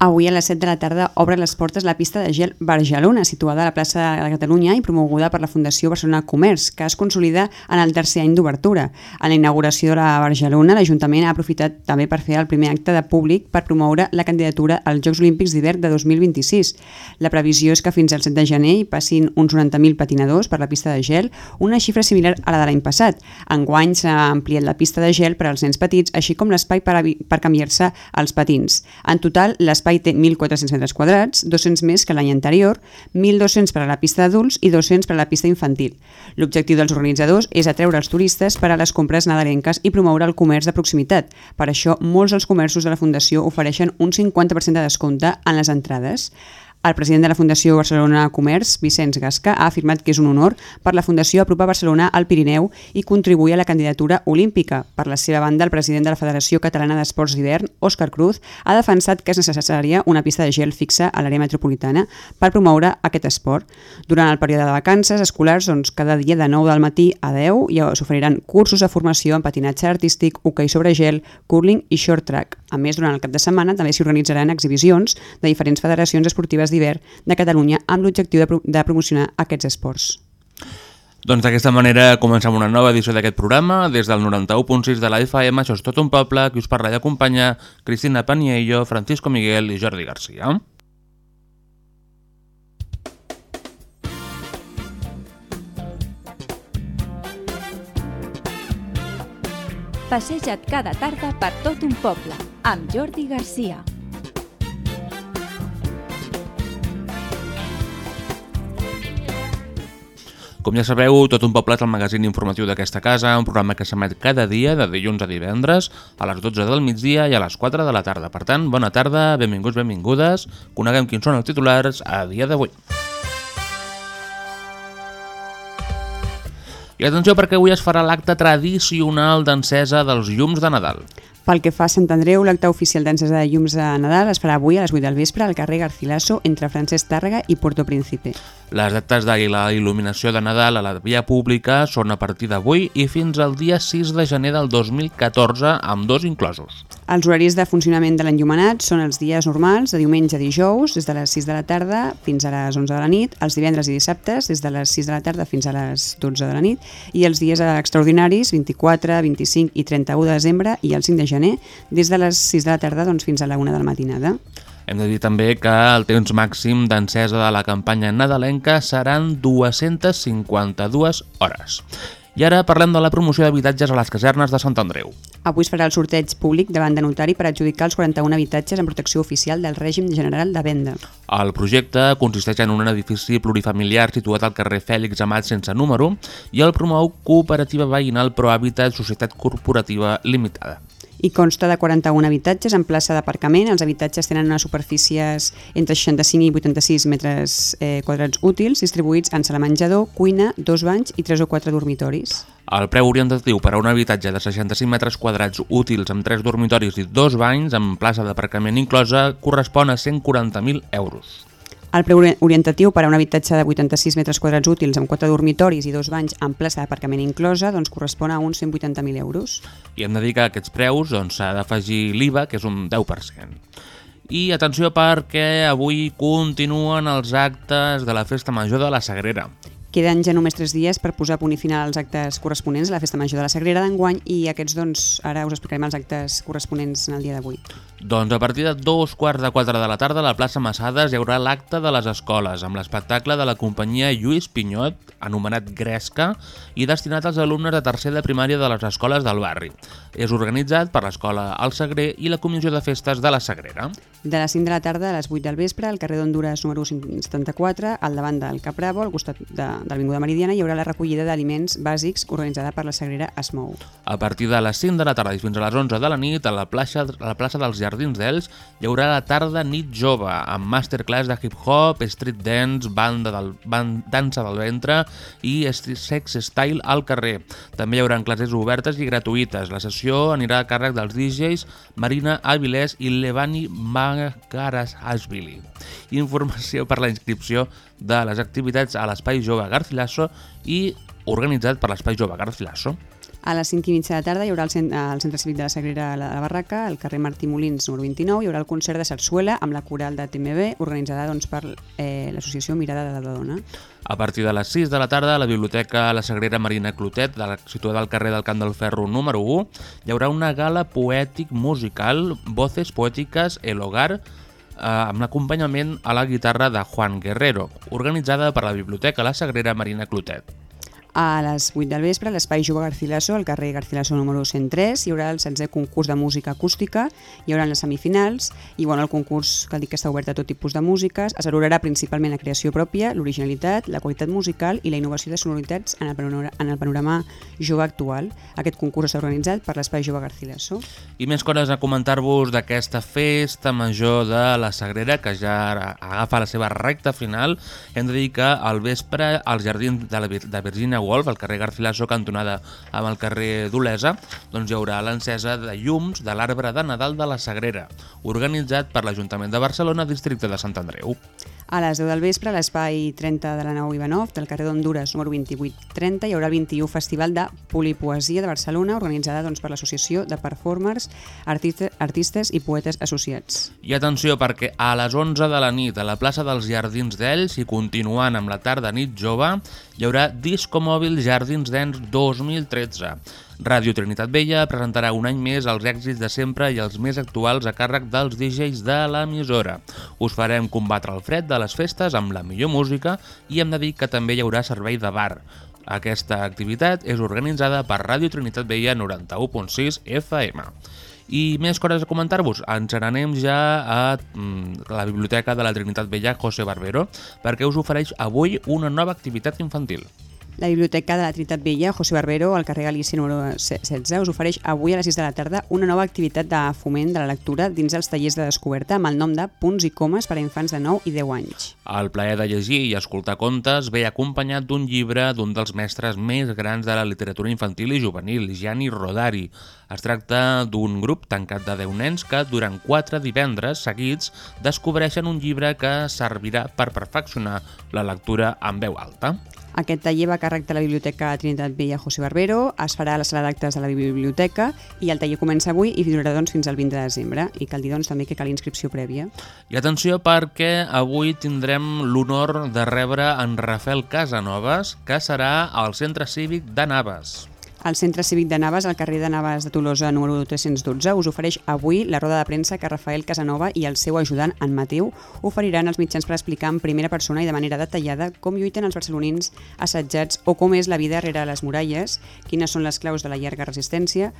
Avui a les 7 de la tarda obre les portes la pista de gel Bargelona, situada a la plaça de Catalunya i promoguda per la Fundació Barcelona Comerç, que es consolida en el tercer any d'obertura. En la inauguració de la Bargelona, l'Ajuntament ha aprofitat també per fer el primer acte de públic per promoure la candidatura als Jocs Olímpics d'hivern de 2026. La previsió és que fins al 7 de gener hi passin uns 90.000 patinadors per la pista de gel, una xifra similar a la de l'any passat. Enguany s'ha ampliat la pista de gel per als nens petits, així com l'espai per, per canviar-se els patins. En total, l'espai té 1.400 metres quadrats, 200 més que l'any anterior, 1.200 per a la pista d'adults i 200 per a la pista infantil. L'objectiu dels organitzadors és atreure els turistes per a les compres nadalenques i promoure el comerç de proximitat. Per això, molts dels comerços de la Fundació ofereixen un 50% de descompte en les entrades. El president de la Fundació Barcelona Comerç, Vicenç Gasca, ha afirmat que és un honor per la Fundació apropar Barcelona al Pirineu i contribuir a la candidatura olímpica. Per la seva banda, el president de la Federació Catalana d'Esports d'Hivern, Òscar Cruz, ha defensat que és necessària una pista de gel fixa a l'àrea metropolitana per promoure aquest esport. Durant el període de vacances escolars, doncs, cada dia de 9 del matí a 10 hi s'oferiran cursos de formació en patinatge artístic, hoquei sobre gel, curling i short track. A més, durant el cap de setmana també s'hi organitzaran exhibicions de diferents federacions esportives d'hivern de Catalunya amb l'objectiu de, pro de promocionar aquests esports. Doncs d'aquesta manera comencem una nova edició d'aquest programa. Des del 91.6 de la FM, això és tot un poble, qui us parla i acompanya Cristina Paniello, Francisco Miguel i Jordi Garcia. Passeja't cada tarda per tot un poble, amb Jordi Garcia. Com ja sabeu, Tot un poble és el magazín informatiu d'aquesta casa, un programa que s'emet cada dia, de dilluns a divendres, a les 12 del migdia i a les 4 de la tarda. Per tant, bona tarda, benvinguts, benvingudes, coneguem quins són els titulars a dia d'avui. I atenció perquè avui es farà l'acte tradicional d'encesa dels llums de Nadal. Pel que fa a Sant Andreu, l'acte oficial d'encesa de llums de Nadal es farà avui a les 8 del vespre al carrer Garcilaso entre Francesc Tàrrega i Puerto Príncipe. Les dates de la il·luminació de Nadal a la via pública són a partir d'avui i fins al dia 6 de gener del 2014, amb dos inclosos. Els horaris de funcionament de l'enllumenat són els dies normals, de diumenge a dijous, des de les 6 de la tarda fins a les 11 de la nit, els divendres i dissabtes, des de les 6 de la tarda fins a les 12 de la nit, i els dies extraordinaris, 24, 25 i 31 de desembre i el 5 de gener, des de les 6 de la tarda doncs, fins a la 1 de la matinada. Hem de dir també que el temps màxim d'encesa de la campanya nadalenca seran 252 hores. I ara parlem de la promoció d'habitatges a les casernes de Sant Andreu. Avui es farà el sorteig públic davant de notari per adjudicar els 41 habitatges en protecció oficial del règim general de venda. El projecte consisteix en un edifici plurifamiliar situat al carrer Fèlix Amat sense número i el promou Cooperativa Veïnal Prohàbitat Societat Corporativa Limitada. I consta de 41 habitatges en plaça d'aparcament. Els habitatges tenen unes superfícies entre 65 i 86 metres eh, quadrats útils, distribuïts en sala menjador, cuina, dos banys i tres o quatre dormitoris. El preu orientatiu per a un habitatge de 65 metres quadrats útils amb 3 dormitoris i 2 banys amb plaça d'aparcament inclosa correspon a 140.000 euros. El preu orientatiu per a un habitatge de 86 metres quadrats útils amb 4 dormitoris i dos banys amb plaça d'aparcament inclosa doncs, correspon a uns 180.000 euros. I hem de dir que a aquests preus doncs, s'ha d'afegir l'IVA, que és un 10%. I atenció perquè avui continuen els actes de la Festa Major de la Sagrera. Queden ja només 3 dies per posar punt i final als actes corresponents a la Festa Major de la Sagrera d'enguany i aquests, doncs, ara us explicarem els actes corresponents en el dia d'avui. Doncs a partir de dos quarts de quatre de la tarda a la plaça Massades hi haurà l'acte de les escoles amb l'espectacle de la companyia Lluís Pinyot, anomenat Gresca, i destinat als alumnes de tercer de primària de les escoles del barri. És organitzat per l'escola El Sagrer i la Comissió de Festes de la Sagrera. De les 5 de la tarda a les 8 del vespre, al carrer d'Honduras número 174, al davant del Cap Bravo, al costat de, de l'Avinguda Meridiana hi haurà la recollida d'aliments bàsics organitzada per la Sagrera Esmou. A partir de les 5 de la tarda i fins a les 11 de la nit, a la plaça, a la plaça dels Jardins d'Els hi haurà la tarda nit jove, amb masterclass de hip-hop, street dance, banda del, band, dansa del ventre i sex style al carrer. També hi haurà classes obertes i gratuïtes. La sessió anirà a càrrec dels DJs Marina Avilés i Levani Magarashvili. Informació per la inscripció de les activitats a l'Espai Jove Garcilaso i organitzat per l'Espai Jove Garcilaso. A les 5 i mitja de tarda hi haurà al centre, centre Cívic de la Sagrera a la, la Barraca, al carrer Martí Molins, número 29, hi haurà el concert de Sarsuela amb la coral de TMB, organitzada doncs, per eh, l'associació Mirada de la Dona. A partir de les 6 de la tarda, a la Biblioteca La Sagrera Marina Clotet, de la, situada al carrer del Camp del Ferro número 1, hi haurà una gala poètic musical, Voces Poètiques El Hogar, eh, amb l'acompanyament a la guitarra de Juan Guerrero, organitzada per la Biblioteca La Sagrera Marina Clotet. A les 8 del vespre, l'Espai Jove Garcilaso, al carrer Garcilaso número 103, hi haurà el 16è concurs de música acústica, hi haurà les semifinals, i bueno, el concurs, cal dir que està obert a tot tipus de músiques, es valorarà principalment la creació pròpia, l'originalitat, la qualitat musical i la innovació de sonoritats en el panorama, en el panorama jove actual. Aquest concurs està organitzat per l'Espai Jove Garcilaso. I més coses a comentar-vos d'aquesta festa major de la Sagrera, que ja agafa la seva recta final. Hem de dir que al vespre, als jardins de, la, Vir- Woolf, al carrer Garcilaso, cantonada amb el carrer d'Olesa, doncs hi haurà l'encesa de llums de l'arbre de Nadal de la Sagrera, organitzat per l'Ajuntament de Barcelona, districte de Sant Andreu. A les 10 del vespre, a l'espai 30 de la nau Ivanov, del carrer d'Honduras, número 2830, hi haurà el 21 Festival de Polipoesia de Barcelona, organitzada doncs, per l'Associació de Performers, Artiste, Artistes i Poetes Associats. I atenció perquè a les 11 de la nit a la plaça dels Jardins d'Ells i continuant amb la tarda nit jove hi haurà Disco Mòbil Jardins d'Ells 2013. Ràdio Trinitat Vella presentarà un any més els èxits de sempre i els més actuals a càrrec dels DJs de l'emissora. Us farem combatre el fred de les festes amb la millor música i hem de dir que també hi haurà servei de bar. Aquesta activitat és organitzada per Ràdio Trinitat Vella 91.6 FM. I més coses a comentar-vos. Ens n'anem ja a mm, la Biblioteca de la Trinitat Vella José Barbero perquè us ofereix avui una nova activitat infantil. La Biblioteca de la Trinitat Vella, José Barbero, al carrer Galícia número 16, us ofereix avui a les 6 de la tarda una nova activitat de foment de la lectura dins els tallers de descoberta amb el nom de Punts i Comes per a infants de 9 i 10 anys. El plaer de llegir i escoltar contes ve acompanyat d'un llibre d'un dels mestres més grans de la literatura infantil i juvenil, Gianni Rodari. Es tracta d'un grup tancat de 10 nens que durant 4 divendres seguits descobreixen un llibre que servirà per perfeccionar la lectura en veu alta. Aquest taller va càrrec de la Biblioteca Trinitat Vella José Barbero, es farà a la sala d'actes de la biblioteca i el taller comença avui i durarà doncs, fins al 20 de desembre. I cal dir doncs, també que cal inscripció prèvia. I atenció perquè avui tindrem l'honor de rebre en Rafael Casanovas, que serà al Centre Cívic de Naves. El Centre Cívic de Naves, al carrer de Naves de Tolosa, número 312, us ofereix avui la roda de premsa que Rafael Casanova i el seu ajudant, en Mateu, oferiran als mitjans per explicar en primera persona i de manera detallada com lluiten els barcelonins assetjats o com és la vida rere les muralles, quines són les claus de la llarga resistència,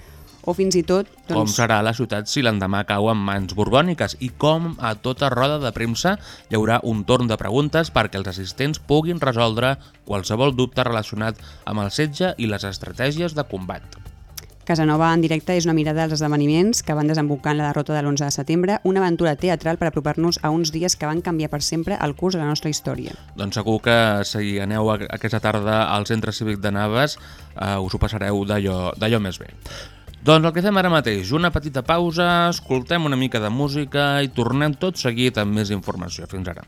o fins i tot... Doncs... Com serà la ciutat si l'endemà cau en mans borbòniques i com a tota roda de premsa hi haurà un torn de preguntes perquè els assistents puguin resoldre qualsevol dubte relacionat amb el setge i les estratègies de combat. Casanova en directe és una mirada als esdeveniments que van desembocar en la derrota de l'11 de setembre, una aventura teatral per apropar-nos a uns dies que van canviar per sempre el curs de la nostra història. Doncs segur que si aneu aquesta tarda al Centre Cívic de Naves eh, us ho passareu d'allò més bé. Doncs el que fem ara mateix, una petita pausa, escoltem una mica de música i tornem tot seguit amb més informació. Fins ara.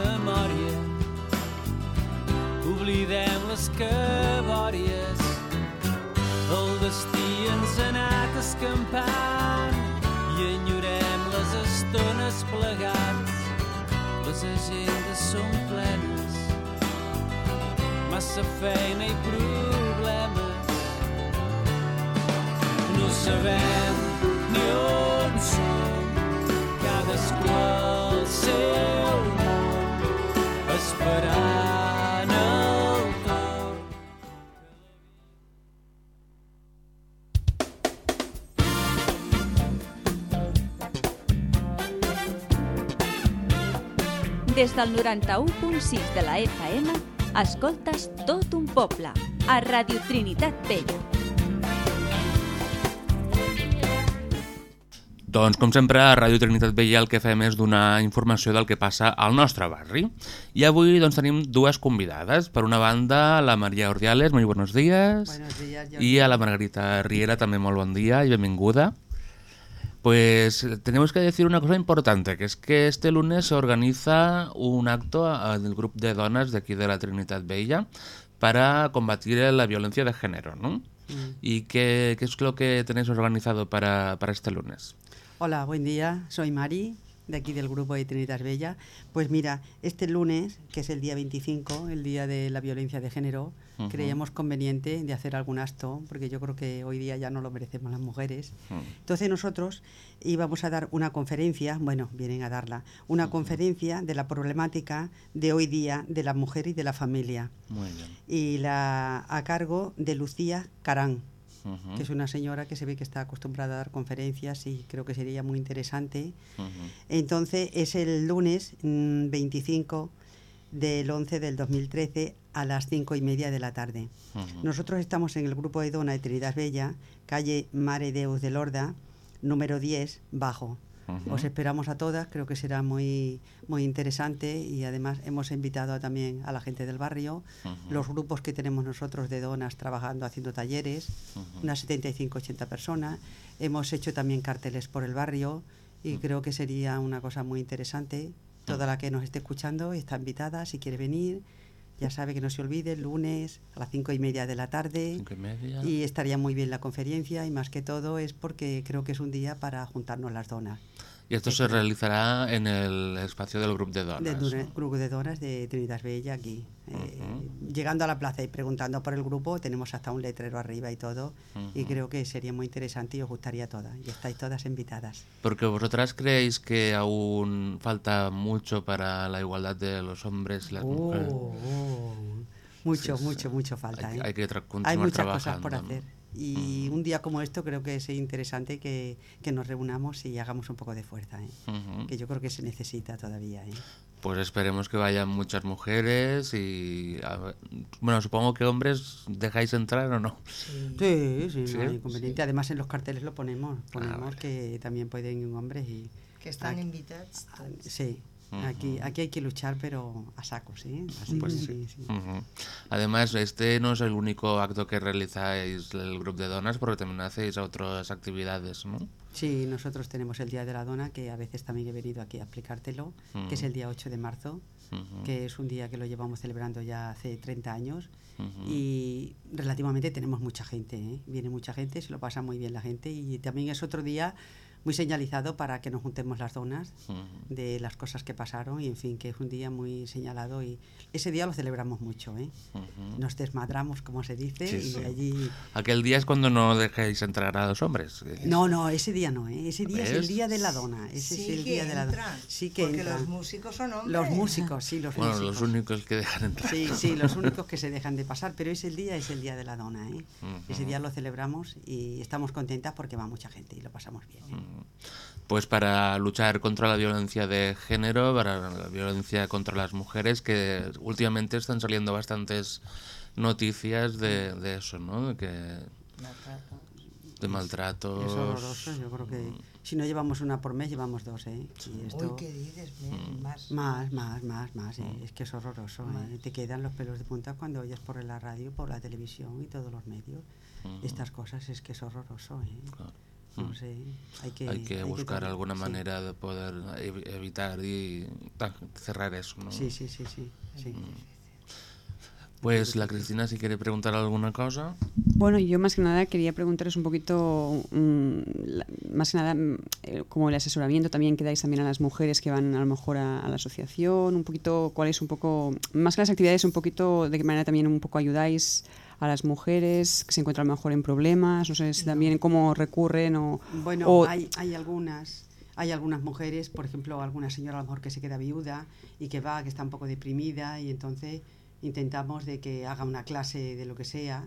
Memòria oblidem les cabòries. El destí ens ha anat escampant i enyorem les estones plegats. Les agendes són plenes. Massa feina i problemes. No sabem del 91.6 de la FM, escoltes tot un poble, a Radio Trinitat Vella. Doncs, com sempre, a Ràdio Trinitat Vella el que fem és donar informació del que passa al nostre barri. I avui doncs, tenim dues convidades. Per una banda, la Maria Ordiales, muy buenos días. Buenos días, Jordi. Y a la Margarita Riera también muy buen día y bienvenida. Pues eh, tenemos que decir una cosa importante, que es que este lunes se organiza un acto del grupo de donas de aquí de la Trinidad Bella para combatir la violencia de género, ¿no? ¿Y qué, qué es lo que tenéis organizado para, para este lunes? Hola, buen día. Soy Mari, de aquí del grupo de Trinitas Bella. Pues mira, este lunes, que es el día 25, el día de la violencia de género, creíamos conveniente de hacer algún acto, porque yo creo que hoy día ya no lo merecemos las mujeres. Entonces nosotros íbamos a dar una conferencia, bueno, vienen a darla, una conferencia de la problemática de hoy día de la mujer y de la familia. Muy bien. Y la a cargo de Lucía Carán. Que es una señora que se ve que está acostumbrada a dar conferencias y creo que sería muy interesante. Entonces es el lunes mm, 25 del 11 del 2013 a las 5 y media de la tarde. Nosotros estamos en el grupo de Dona de Trinidad Bella, calle Mare Deus de Lorda, número 10, bajo. Ujú. Os esperamos a todas, creo que será muy, muy interesante y además hemos invitado a- también a la gente del barrio, Ujú. los grupos que tenemos nosotros de donas trabajando, haciendo talleres, Ujú. unas 75-80 personas. Hemos hecho también carteles por el barrio y creo que sería una cosa muy interesante. Toda la que nos esté escuchando está invitada, si quiere venir, ya sabe que no se olvide, el lunes a las cinco y media de la tarde. Cinco y media. Y estaría muy bien la conferencia y más que todo es porque creo que es un día para juntarnos las donas. Y esto se realizará en el espacio del grupo de donas. Del grupo de donas de Trinidad Bella aquí. Eh, Llegando a la plaza y preguntando por el grupo, tenemos hasta un letrero arriba y todo. Y Ujú. creo que sería muy interesante y os gustaría todas. Y estáis todas invitadas. Porque vosotras creéis que aún falta mucho para la igualdad de los hombres y las mujeres. Oh, oh. Mucho, Sí, mucho, mucho falta. Hay, ¿eh? hay que tra- Hay continuar muchas cosas por trabajando, hacer. Y un día como esto creo que es interesante que, que nos reunamos y hagamos un poco de fuerza. ¿eh? Que yo creo que se necesita todavía. ¿eh? Pues esperemos que vayan muchas mujeres y... ver, bueno, supongo que hombres dejáis entrar o no. Sí, sí, Sí, no hay inconveniente. Además en los carteles lo ponemos. Ponemos vale. que también pueden ir hombres y... Que estan Aquí- invitats Sí, aquí, aquí hay que luchar, pero a saco, ¿sí? Así, Pues sí, sí. Ujú. Además, este no es el único acto que realizáis el grupo de donas, porque también hacéis otras actividades, ¿no? Sí, nosotros tenemos el Día de la Dona, que a veces también he venido aquí a explicártelo, que es el día 8 de marzo, que es un día que lo llevamos celebrando ya hace 30 años. Y relativamente tenemos mucha gente, ¿eh? viene mucha gente, se lo pasa muy bien la gente y también es otro día muy señalizado para que nos juntemos las donas Ujú. de las cosas que pasaron y en fin, que es un día muy señalado y ese día lo celebramos mucho, ¿eh? Nos desmadramos, como se dice, Sí, y sí. allí... Aquel día es cuando no dejéis entrar a los hombres. No, no, ese día no, ¿eh? ese día es el día de la dona, ese sí es el que día de la dona. Sí que porque entran. los músicos son hombres. Los músicos, sí, los Bueno, músicos. los únicos que dejan entrar. Sí, sí, los únicos que se dejan de pasar, pero ese día es el día de la dona, ¿eh? Ese día lo celebramos y estamos contentas porque va mucha gente y lo pasamos bien. ¿eh? Pues para luchar contra la violencia de género, para la violencia contra las mujeres, que últimamente están saliendo bastantes noticias de, de eso, ¿no? De, que, de maltratos. Es horroroso, yo creo que si no llevamos una por mes, llevamos dos, ¿eh? Y esto... Uy, ¿qué dices? Mm. Más. Más, más, más, más. ¿eh? Es que es horroroso. ¿eh? Te quedan los pelos de punta cuando oyes por la radio, por la televisión y todos los medios. Estas cosas es que es horroroso. ¿eh? No sé, hay que, Hay que buscar alguna sí. manera de poder ev- evitar y cerrar eso, ¿no? Sí, sí, sí, sí. sí. Pues la Cristina, si quiere preguntar alguna cosa. Bueno, yo más que nada quería preguntaros un poquito, mm, la- más que nada, mm, eh, como el asesoramiento también que dais también a las mujeres que van a lo mejor a, a la asociación, un poquito, cuál es un poco, más que las actividades, un poquito de qué manera también un poco ayudáis a las mujeres que se encuentran a lo mejor en problemas, no sé si también cómo recurren o... Bueno, o- hay, hay algunas. Hay algunas mujeres, por ejemplo, alguna señora a lo mejor que se queda viuda y que va, que está un poco deprimida y entonces intentamos de que haga una clase de lo que sea,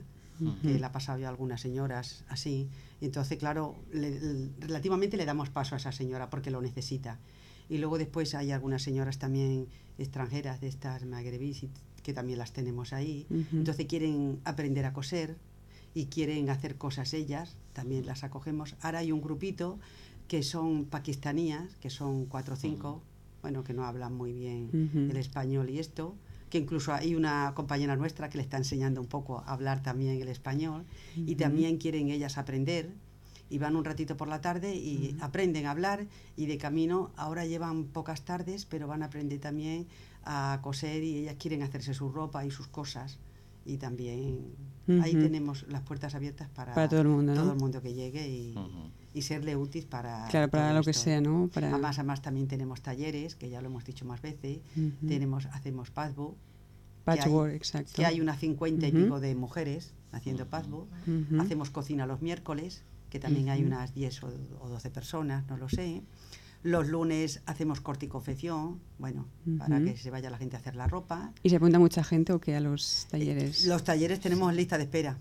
que le ha pasado ya a algunas señoras así. Y entonces, claro, le- le- relativamente le damos paso a esa señora porque lo necesita. Y luego después hay algunas señoras también extranjeras de estas magrebís y que también las tenemos ahí. Ujú. Entonces quieren aprender a coser y quieren hacer cosas ellas, también las acogemos. Ahora hay un grupito que son pakistanías, que son cuatro o cinco, bueno, que no hablan muy bien el español y esto, que incluso hay una compañera nuestra que le está enseñando un poco a hablar también el español y también quieren ellas aprender y van un ratito por la tarde y aprenden a hablar y de camino ahora llevan pocas tardes pero van a aprender también a coser y ellas quieren hacerse su ropa y sus cosas y también ahí Ujú. tenemos las puertas abiertas para, Para todo el mundo, ¿no? todo el mundo que llegue y, y serle útil para Claro, para lo que esto. sea, ¿no? Para- Además, además también tenemos talleres, que ya lo hemos dicho más veces, Ujú. tenemos, hacemos patchwork, Patchwork, que hay, exacto. que hay unas 50 y pico de mujeres haciendo patchwork. Ujú. Hacemos cocina los miércoles, que también hay unas 10 o, o 12 personas, no lo sé. Los lunes hacemos corte y confección, bueno, para que se vaya la gente a hacer la ropa. ¿Y se apunta mucha gente o qué a los talleres? Los talleres tenemos lista de espera.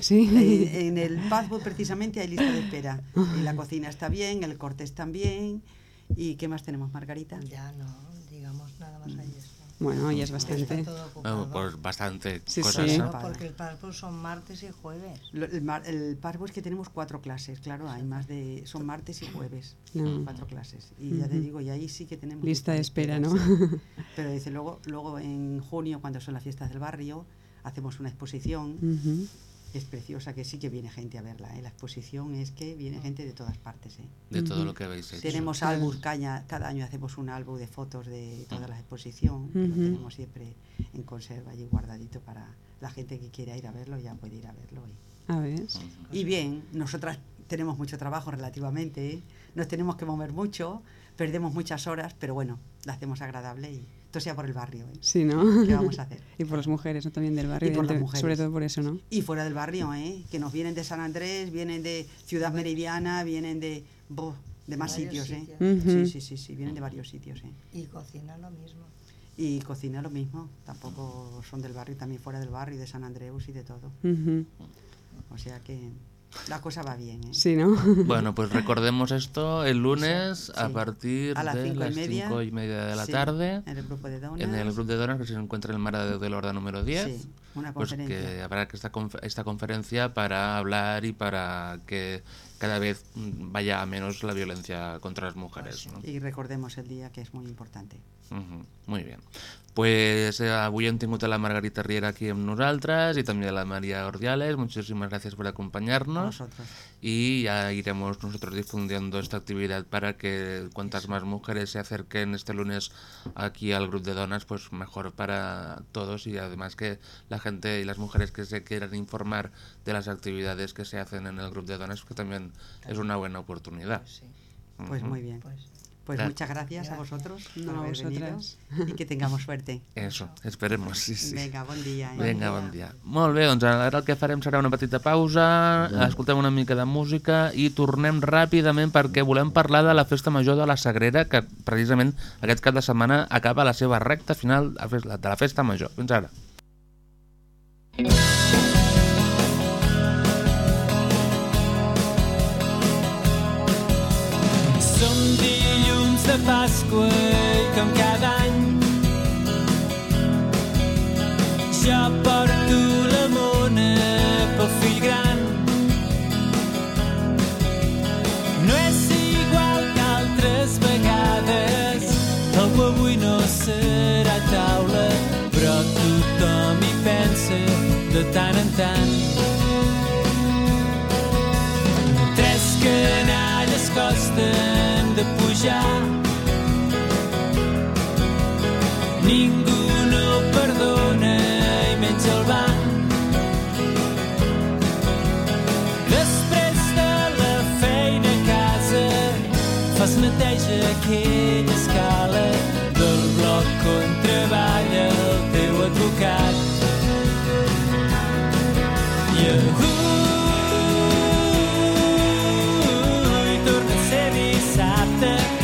Sí. Eh, en el patchwork precisamente hay lista de espera. Y la cocina está bien, el corte está bien. ¿Y qué más tenemos, Margarita? Ya no, digamos nada más está. Bueno, ya es bastante. Bueno, pues bastante Sí, cosas. sí. porque el parpo son martes y jueves. Lo- El, mar- el parvo es que tenemos cuatro clases, claro, hay más de. Son martes y jueves, No. cuatro clases. Y ya te digo, y ahí sí que tenemos. Lista de espera, ¿no? Pero dice, luego, luego en junio, cuando son las fiestas del barrio, hacemos una exposición. Ujú. Es preciosa, que sí que viene gente a verla. ¿eh? La exposición es que viene gente de todas partes. ¿eh? De todo lo que habéis hecho. Tenemos Claro. álbumes, caña, cada año hacemos un álbum de fotos de toda la exposición, que lo tenemos siempre en conserva y guardadito para la gente que quiera ir a verlo, ya puede ir a verlo. Y, A ver. y bien, nosotras tenemos mucho trabajo relativamente, ¿eh? nos tenemos que mover mucho, perdemos muchas horas, pero bueno, la hacemos agradable y esto sea por el barrio. ¿eh? Sí, ¿no? ¿Qué vamos a hacer? Y por las mujeres, ¿no? También del barrio. Y por las mujeres. Sobre todo por eso, ¿no? Y fuera del barrio, ¿eh? que nos vienen de San Andrés, vienen de Ciudad Meridiana, vienen de, de más sitios. ¿eh? Sí, sí, sí, sí, vienen de varios sitios. ¿eh? Y cocina lo mismo. Y cocina lo mismo, tampoco son del barrio, también fuera del barrio, de San Andreus y de todo. O sea que la cosa va bien. ¿eh? Sí, ¿no? Bueno, pues recordemos esto el lunes a Sí. partir A las de cinco y las media. cinco y media de la Sí, tarde En el grupo de donas. en el grupo de donas que se encuentra en el Mar de Lorda número 10. Sí, una Pues conferencia. que habrá que esta, esta conferencia para hablar y para que cada vez mm, vaya a menos la violencia contra las mujeres. ¿no? Y recordemos el día que es muy importante. Mhm, Muy bien. Pues eh, avui hem tingut a la Margarita Riera aquí amb nosaltres i també a la María Ordiales. Muchísimas gracias por acompañarnos. vosotros. Y ya iremos nosotros difundiendo esta actividad para que cuantas más mujeres se acerquen este lunes aquí al grupo de donas, pues mejor para todos y además que la gente y las mujeres que se quieran informar de las actividades que se hacen en el grupo de donas, que también es una buena oportunidad. Pues sí. Pues muy bien. Pues Pues Gra- muchas gracias, a vosotros No, por haber venido y que tengamos suerte. Eso, esperemos, sí, sí. Vinga, bon dia. Eh? Vinga, bon dia. Molt bé, doncs ara el que farem serà una petita pausa, escoltem una mica de música i tornem ràpidament perquè volem parlar de la Festa Major de la Sagrera, que precisament aquest cap de setmana acaba la seva recta final de la Festa Major. Fins ara. Som de Pasqua i com cada any jo porto la mona pel fill gran. No és igual que altres vegades, que avui no serà taula, però tothom hi pensa de tant en tant. Tres canalles costen de pujar. Dissabte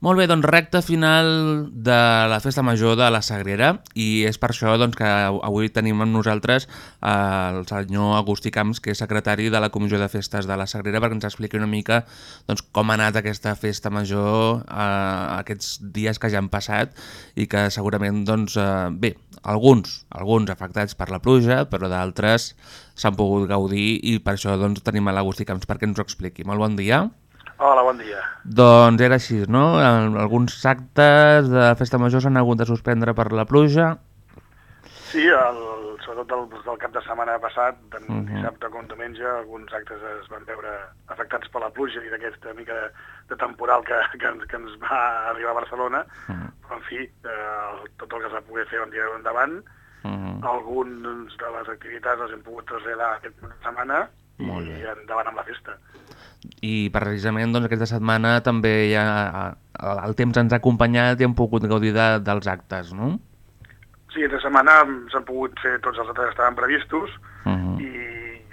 Molt bé, doncs recta final de la Festa Major de la Sagrera i és per això doncs, que avui tenim amb nosaltres eh, el senyor Agustí Camps, que és secretari de la Comissió de Festes de la Sagrera, perquè ens expliqui una mica doncs, com ha anat aquesta Festa Major eh, aquests dies que ja han passat i que segurament, doncs, eh, bé, alguns, alguns afectats per la pluja, però d'altres s'han pogut gaudir i per això doncs, tenim a l'Agustí Camps perquè ens ho expliqui. Molt bon dia. Hola, bon dia. Doncs era així, no? Al- Alguns actes de festa major s'han hagut de suspendre per la pluja. Sí, el, sobretot del, del cap de setmana passat, tant Mhm. dissabte com diumenge, alguns actes es van veure afectats per la pluja i d'aquesta mica de, de temporal que, que, ens, que ens va arribar a Barcelona, Mhm. però en fi, eh, tot el que es va poder fer van tirar endavant. Mhm. Alguns de les activitats les hem pogut traslladar aquest cap de setmana Molt i bé. endavant amb la festa. I precisament doncs, aquesta setmana també ja, el, temps ens ha acompanyat i hem pogut gaudir de, dels actes, no? Sí, aquesta setmana s'han pogut fer tots els actes que estaven previstos Mhm. i,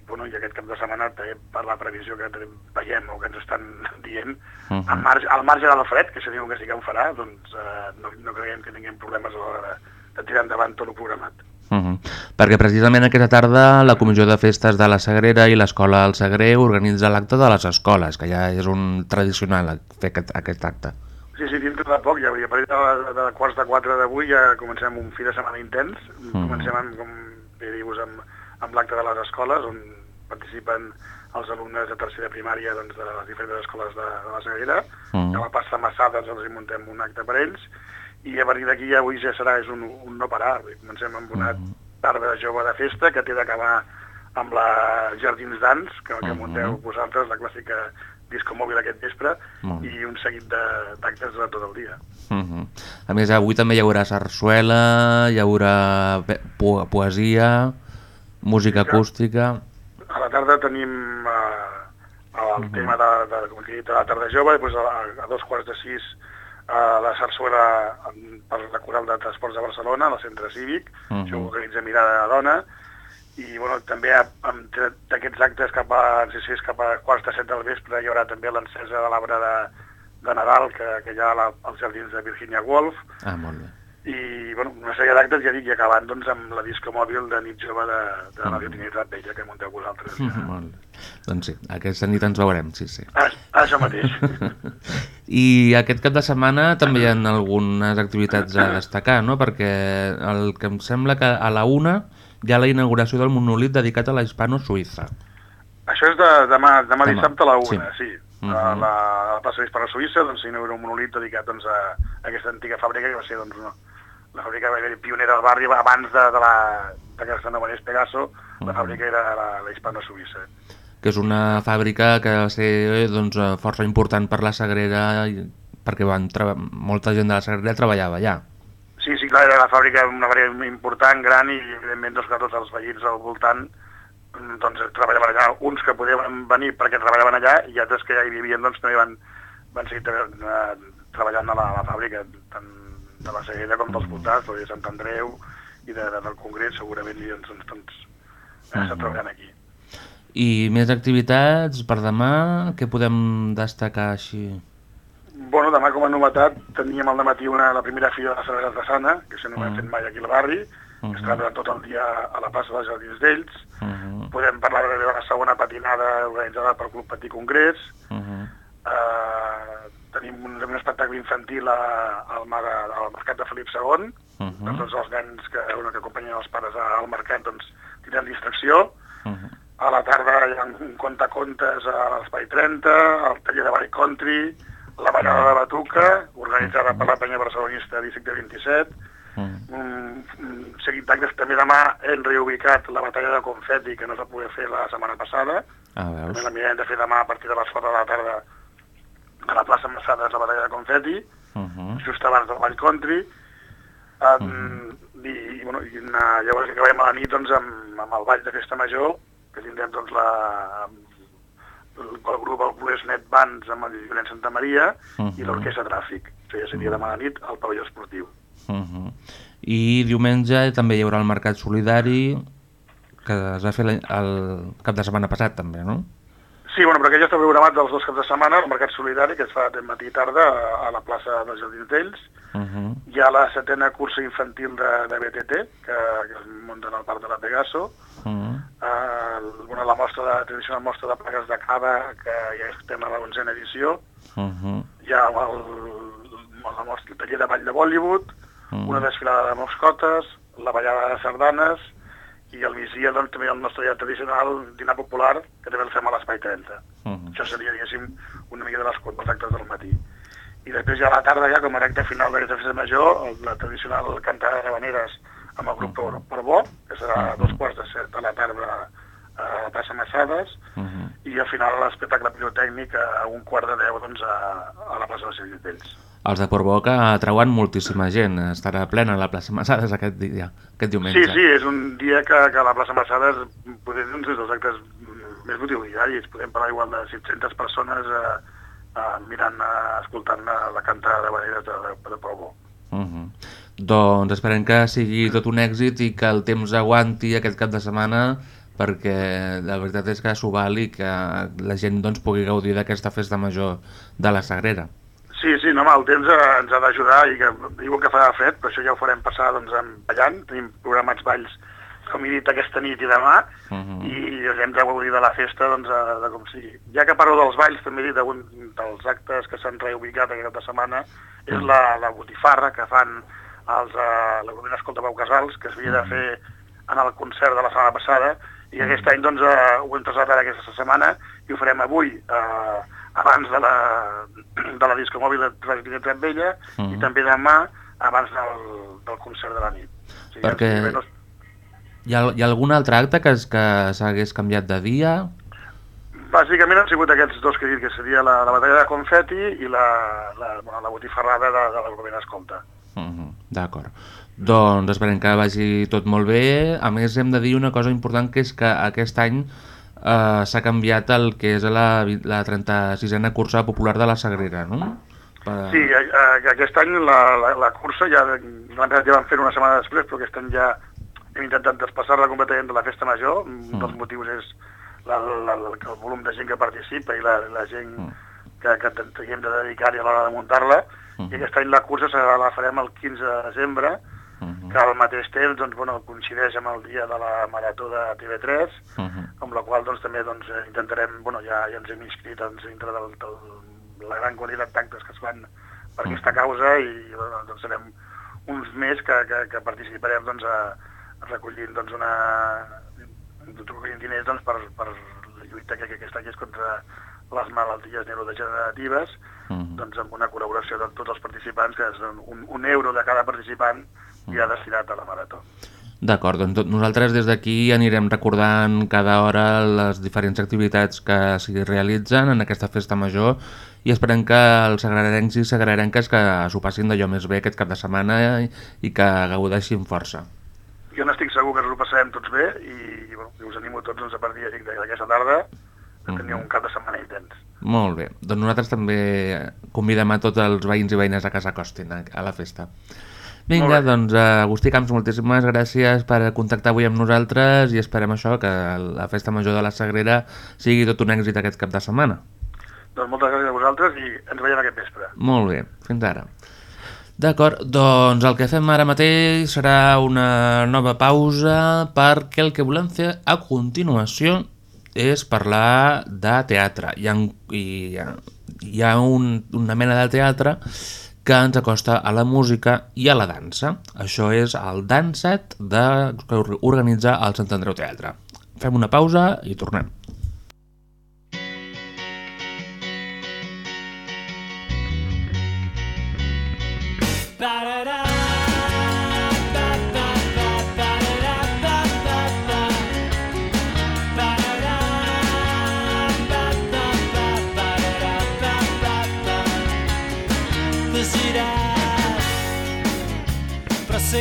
bueno, i aquest cap de setmana també per la previsió que veiem o que ens estan dient, Mhm. al, marge, al marge del fred, que se diu que sí que en farà, doncs eh, no, no creiem que tinguem problemes a l'hora de, de tirar endavant tot el programat. Mhm. Perquè precisament aquesta tarda la Comissió de Festes de la Sagrera i l'Escola del Sagrer organitza l'acte de les escoles, que ja és un tradicional fer aquest, aquest acte. Sí, sí, dintre de poc, ja, a partir de, de quarts de quatre d'avui ja comencem un fi de setmana intens, Mhm. comencem amb, com bé dius, amb, amb l'acte de les escoles, on participen els alumnes de tercera primària doncs, de les diferents escoles de, de la Sagrera, Mhm. que a la passa Massada doncs, els hi muntem un acte per ells, i a partir d'aquí ja avui ja serà és un, un no parar, comencem amb una tarda jove de festa que té d'acabar amb la Jardins d'Ans, que, que Mhm. munteu vosaltres, la clàssica disco mòbil aquest vespre, Molt bé. i un seguit de- d'actes de tot el dia. Mhm. A més, avui també hi haurà sarsuela, hi haurà po poesia, música Sí, acústica... A la tarda tenim eh, el tema de, de, com dit, de la tarda jove, després a, a dos quarts de sis eh, la sarsuela per la Coral de Transports de Barcelona, al centre cívic, Mhm. això ho organitza Mirada de Dona, i bueno, també a- d'aquests actes cap a, no sé si és cap a quarts de set del vespre hi haurà també l'encesa de l'arbre de, de Nadal que, que hi ha a la, als jardins de Virginia Woolf, Ah, molt bé. i bueno, una sèrie d'actes, ja dic, i acabant doncs, amb la disco mòbil de nit jove de, de la Radio Trinitat Vella que munteu vosaltres. Ja. Mm, Molt bé. Doncs sí, aquesta nit ens veurem, sí, sí. Ah, això mateix. I aquest cap de setmana també hi ha algunes activitats a destacar, no? Perquè el que em sembla que a la una hi ha la inauguració del monòlit dedicat a la hispano-suïssa. Això és de, demà, demà, Demà, dissabte a la una, sí. sí. Mhm. a, la, a la plaça d'Hispana Suïssa doncs, s'inaugura un monòlit dedicat doncs, a, a aquesta antiga fàbrica que va ser doncs, una, la fàbrica pionera del barri abans de, de, la, de que s'anomenés Pegaso, la Mhm. fàbrica era la, la Hispana Suïssa. Que és una fàbrica que va ser doncs, eh, força important per la Sagrera perquè van molta gent de la Sagrera treballava allà. Sí, sí, clar, era la fàbrica una fàbrica important, gran, i evidentment doncs, que tots els veïns al voltant mm, doncs, treballaven allà, uns que podien venir perquè treballaven allà i altres que ja hi vivien doncs, també van, van seguir eh, treballant a la, a la fàbrica, tant de la Sagrera com dels voltants, de Sant Andreu i de, de, del Congrés, segurament, i doncs, doncs, doncs eh, estan Mhm. treballant aquí. I més activitats per demà, què podem destacar així? Bueno, demà com a novetat teníem al matí una, la primera fira de la Sagrada de Sana, que això no ho hem Mm. fet mai aquí al barri, que Mhm. estarà durant tot el dia a la plaça dels Jardins d'Ells. Uh -huh. Podem parlar de la segona patinada organitzada pel Club Patí Congrés. Uh -huh. Eh, tenim un, un espectacle infantil a, al, mar, al Mercat de Felip II. Uh -huh. Tots els nens que, bueno, que acompanyen els pares al mercat doncs, tindran distracció. Uh -huh. A la tarda hi ha un contacontes a l'Espai 30, el taller de Ball Country, la ballada de Batuca, organitzada per la penya barcelonista Districte 27, Uh un, un seguit d'actes. També demà hem reubicat la batalla de confeti, que no es va poder fer la setmana passada. Ah, També veus? la mirem de fer demà a partir de les 4 de la tarda a la plaça Massades, la batalla de confeti, Uh -huh. just abans del Ball Country. Um, i, i, bueno, i una, llavors acabem a la nit doncs, amb, amb el ball de festa major, que tindrem doncs, la, el, el grup el Blues Net Bands amb el Llorenç Santa Maria Mhm. i l'Orquestra Tràfic. Això ja seria demà a la nit al pavelló esportiu. Uh -huh. I diumenge també hi haurà el Mercat Solidari, que es va fer la- el cap de setmana passat també, no? Sí, bueno, però que ja està programat dels dos caps de setmana, el Mercat Solidari, que es fa de matí i tarda a, a la plaça dels Jardins d'Ells. Uh -huh. Hi ha la setena cursa infantil de, de BTT, que, que es munta en el Parc de la Pegaso. Uh -huh. Eh, bueno, la mostra de, tradicional mostra de plagues de cava, que ja estem a la onzena edició. Uh -huh. Hi ha el, la mostra, el taller de ball de Bollywood, Mm. una desfilada de moscotes, la ballada de sardanes, i al migdia doncs, també el nostre dia tradicional dinar popular, que també el fem a l'Espai 30. Uh -huh. Això seria, diguéssim, una mica de les dels actes del matí. I després ja a la tarda, ja com a acte final d'aquesta festa major, el- la tradicional cantada de habaneres amb el grup per, per Bo, que serà a dos quarts de set de la tarda a la plaça Massades, Uh -huh. i al final l'espectacle pirotècnic a un quart de deu doncs, a, a la plaça de Sèrie d'Ells. Els de Portbó que atrauen moltíssima gent, estarà plena la plaça Massades aquest dia, aquest diumenge. Sí, sí, és un dia que, que a la plaça Massades poder dir uns dels actes més multitudinaris. Podem parlar igual de 700 persones eh, eh, mirant, eh, escoltant la, la cantada de veredes de, de, de Provo. Uh -huh. Doncs esperem que sigui tot un èxit i que el temps aguanti aquest cap de setmana perquè la veritat és que s'ho val i que la gent doncs, pugui gaudir d'aquesta festa major de la Sagrera. Sí, sí, no, el temps eh, ens ha d'ajudar i que diuen que farà fred, però això ja ho farem passar doncs, amb ballant. Tenim programats balls, com he dit, aquesta nit i demà, Uh -huh. i hem de gaudir de la festa doncs, de, de com sigui. Ja que parlo dels balls, també he dit un dels actes que s'han reubicat aquest cap de setmana, és la, la botifarra que fan els, uh, la Govern Escolta Pau Casals, que s'havia de fer en el concert de la setmana passada, i aquest any doncs, uh, ho hem traslladat aquesta setmana i ho farem avui, uh, abans de la, de la disco mòbil de Ràdio Vella, Mhm. i també demà abans del, del concert de la nit. O sigui, Perquè- ja, no, Hi ha, hi ha algun altre acte que, que s'hagués canviat de dia? Bàsicament han sigut aquests dos que he dit, que seria la, la batalla de confeti i la, la, bueno, la botifarrada de, de la Govern Escolta. Uh -huh. D'acord. Doncs esperem que vagi tot molt bé. A més, hem de dir una cosa important, que és que aquest any eh, s'ha canviat el que és la, la 36a cursa popular de la Sagrera, no? Per... Sí, eh, eh, aquest any la, la, la cursa ja, ja vam fer una setmana després, però aquest any ja hem intentat desplaçar-la completament de la festa major. Un dels motius és la, la, la, el volum de gent que participa i la, la gent que, que ten- teníem de dedicar-hi a l'hora de muntar-la, Mhm. i aquest any la cursa serà, la farem el 15 de desembre, Mhm. que al mateix temps doncs, bueno, coincideix amb el dia de la marató de TV3, Mhm. amb la qual doncs, també doncs, eh, intentarem, bueno, ja, ja ens hem inscrit doncs, dintre del, del, la gran quantitat d'actes que es fan per Mm. aquesta causa i bueno, doncs, serem uns més que, que, que participarem doncs, a, recollint doncs, una, recollint diners doncs, per, per la lluita que, que aquest any és contra les malalties neurodegeneratives, Mhm. doncs amb una col·laboració de tots els participants, que és un, un euro de cada participant ja destinat a la marató. D'acord, doncs nosaltres des d'aquí anirem recordant cada hora les diferents activitats que s'hi realitzen en aquesta festa major i esperem que els sagrarencs i sagrarenques que s'ho passin d'allò més bé aquest cap de setmana i, i que gaudeixin força. Jo n'estic segur que ens ho passarem tots bé i, bueno, i us animo tots doncs, a partir d'aquesta tarda a tenir un cap de setmana intens. Molt bé, doncs nosaltres també convidem a tots els veïns i veïnes a que s'acostin a, la festa. Vinga, doncs eh, Agustí Camps, moltíssimes gràcies per contactar avui amb nosaltres i esperem això, que la festa major de la Sagrera sigui tot un èxit aquest cap de setmana. Doncs moltes gràcies a vosaltres i ens veiem aquest vespre. Molt bé, fins ara. D'acord, doncs el que fem ara mateix serà una nova pausa perquè el que volem fer a continuació és parlar de teatre. Hi ha, hi ha, hi ha un, una mena de teatre que ens acosta a la música i a la dansa. Això és el Danset de, que organitza el Sant Andreu Teatre. Fem una pausa i tornem. Desiràs,